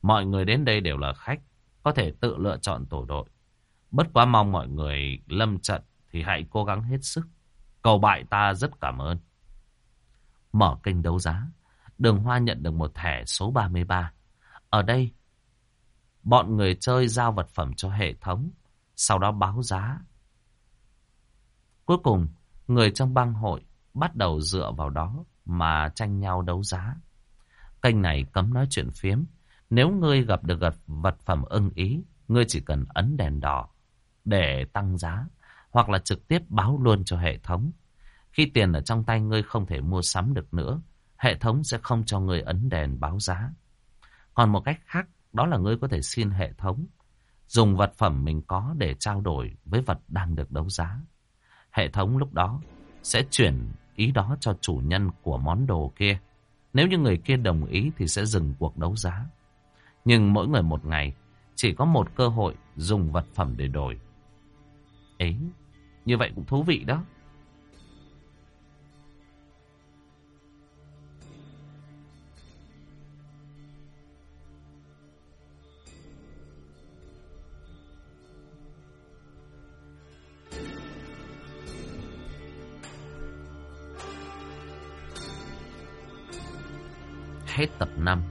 Mọi người đến đây đều là khách, có thể tự lựa chọn tổ đội. Bất quá mong mọi người lâm trận thì hãy cố gắng hết sức. Cầu bại ta rất cảm ơn. Mở kênh đấu giá, đường hoa nhận được một thẻ số 33. Ở đây, bọn người chơi giao vật phẩm cho hệ thống, sau đó báo giá. Cuối cùng, người trong bang hội bắt đầu dựa vào đó mà tranh nhau đấu giá. Kênh này cấm nói chuyện phiếm. Nếu ngươi gặp được vật phẩm ưng ý, ngươi chỉ cần ấn đèn đỏ để tăng giá, hoặc là trực tiếp báo luôn cho hệ thống. Khi tiền ở trong tay ngươi không thể mua sắm được nữa, hệ thống sẽ không cho ngươi ấn đèn báo giá. Còn một cách khác, đó là ngươi có thể xin hệ thống, dùng vật phẩm mình có để trao đổi với vật đang được đấu giá. Hệ thống lúc đó sẽ chuyển ý đó cho chủ nhân của món đồ kia. Nếu như người kia đồng ý thì sẽ dừng cuộc đấu giá. Nhưng mỗi người một ngày, chỉ có một cơ hội dùng vật phẩm để đổi. Ấy, như vậy cũng thú vị đó. Hết tập 5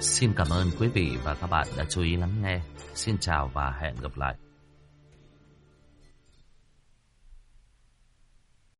Xin cảm ơn quý vị và các bạn đã chú ý lắng nghe. Xin chào và hẹn gặp lại.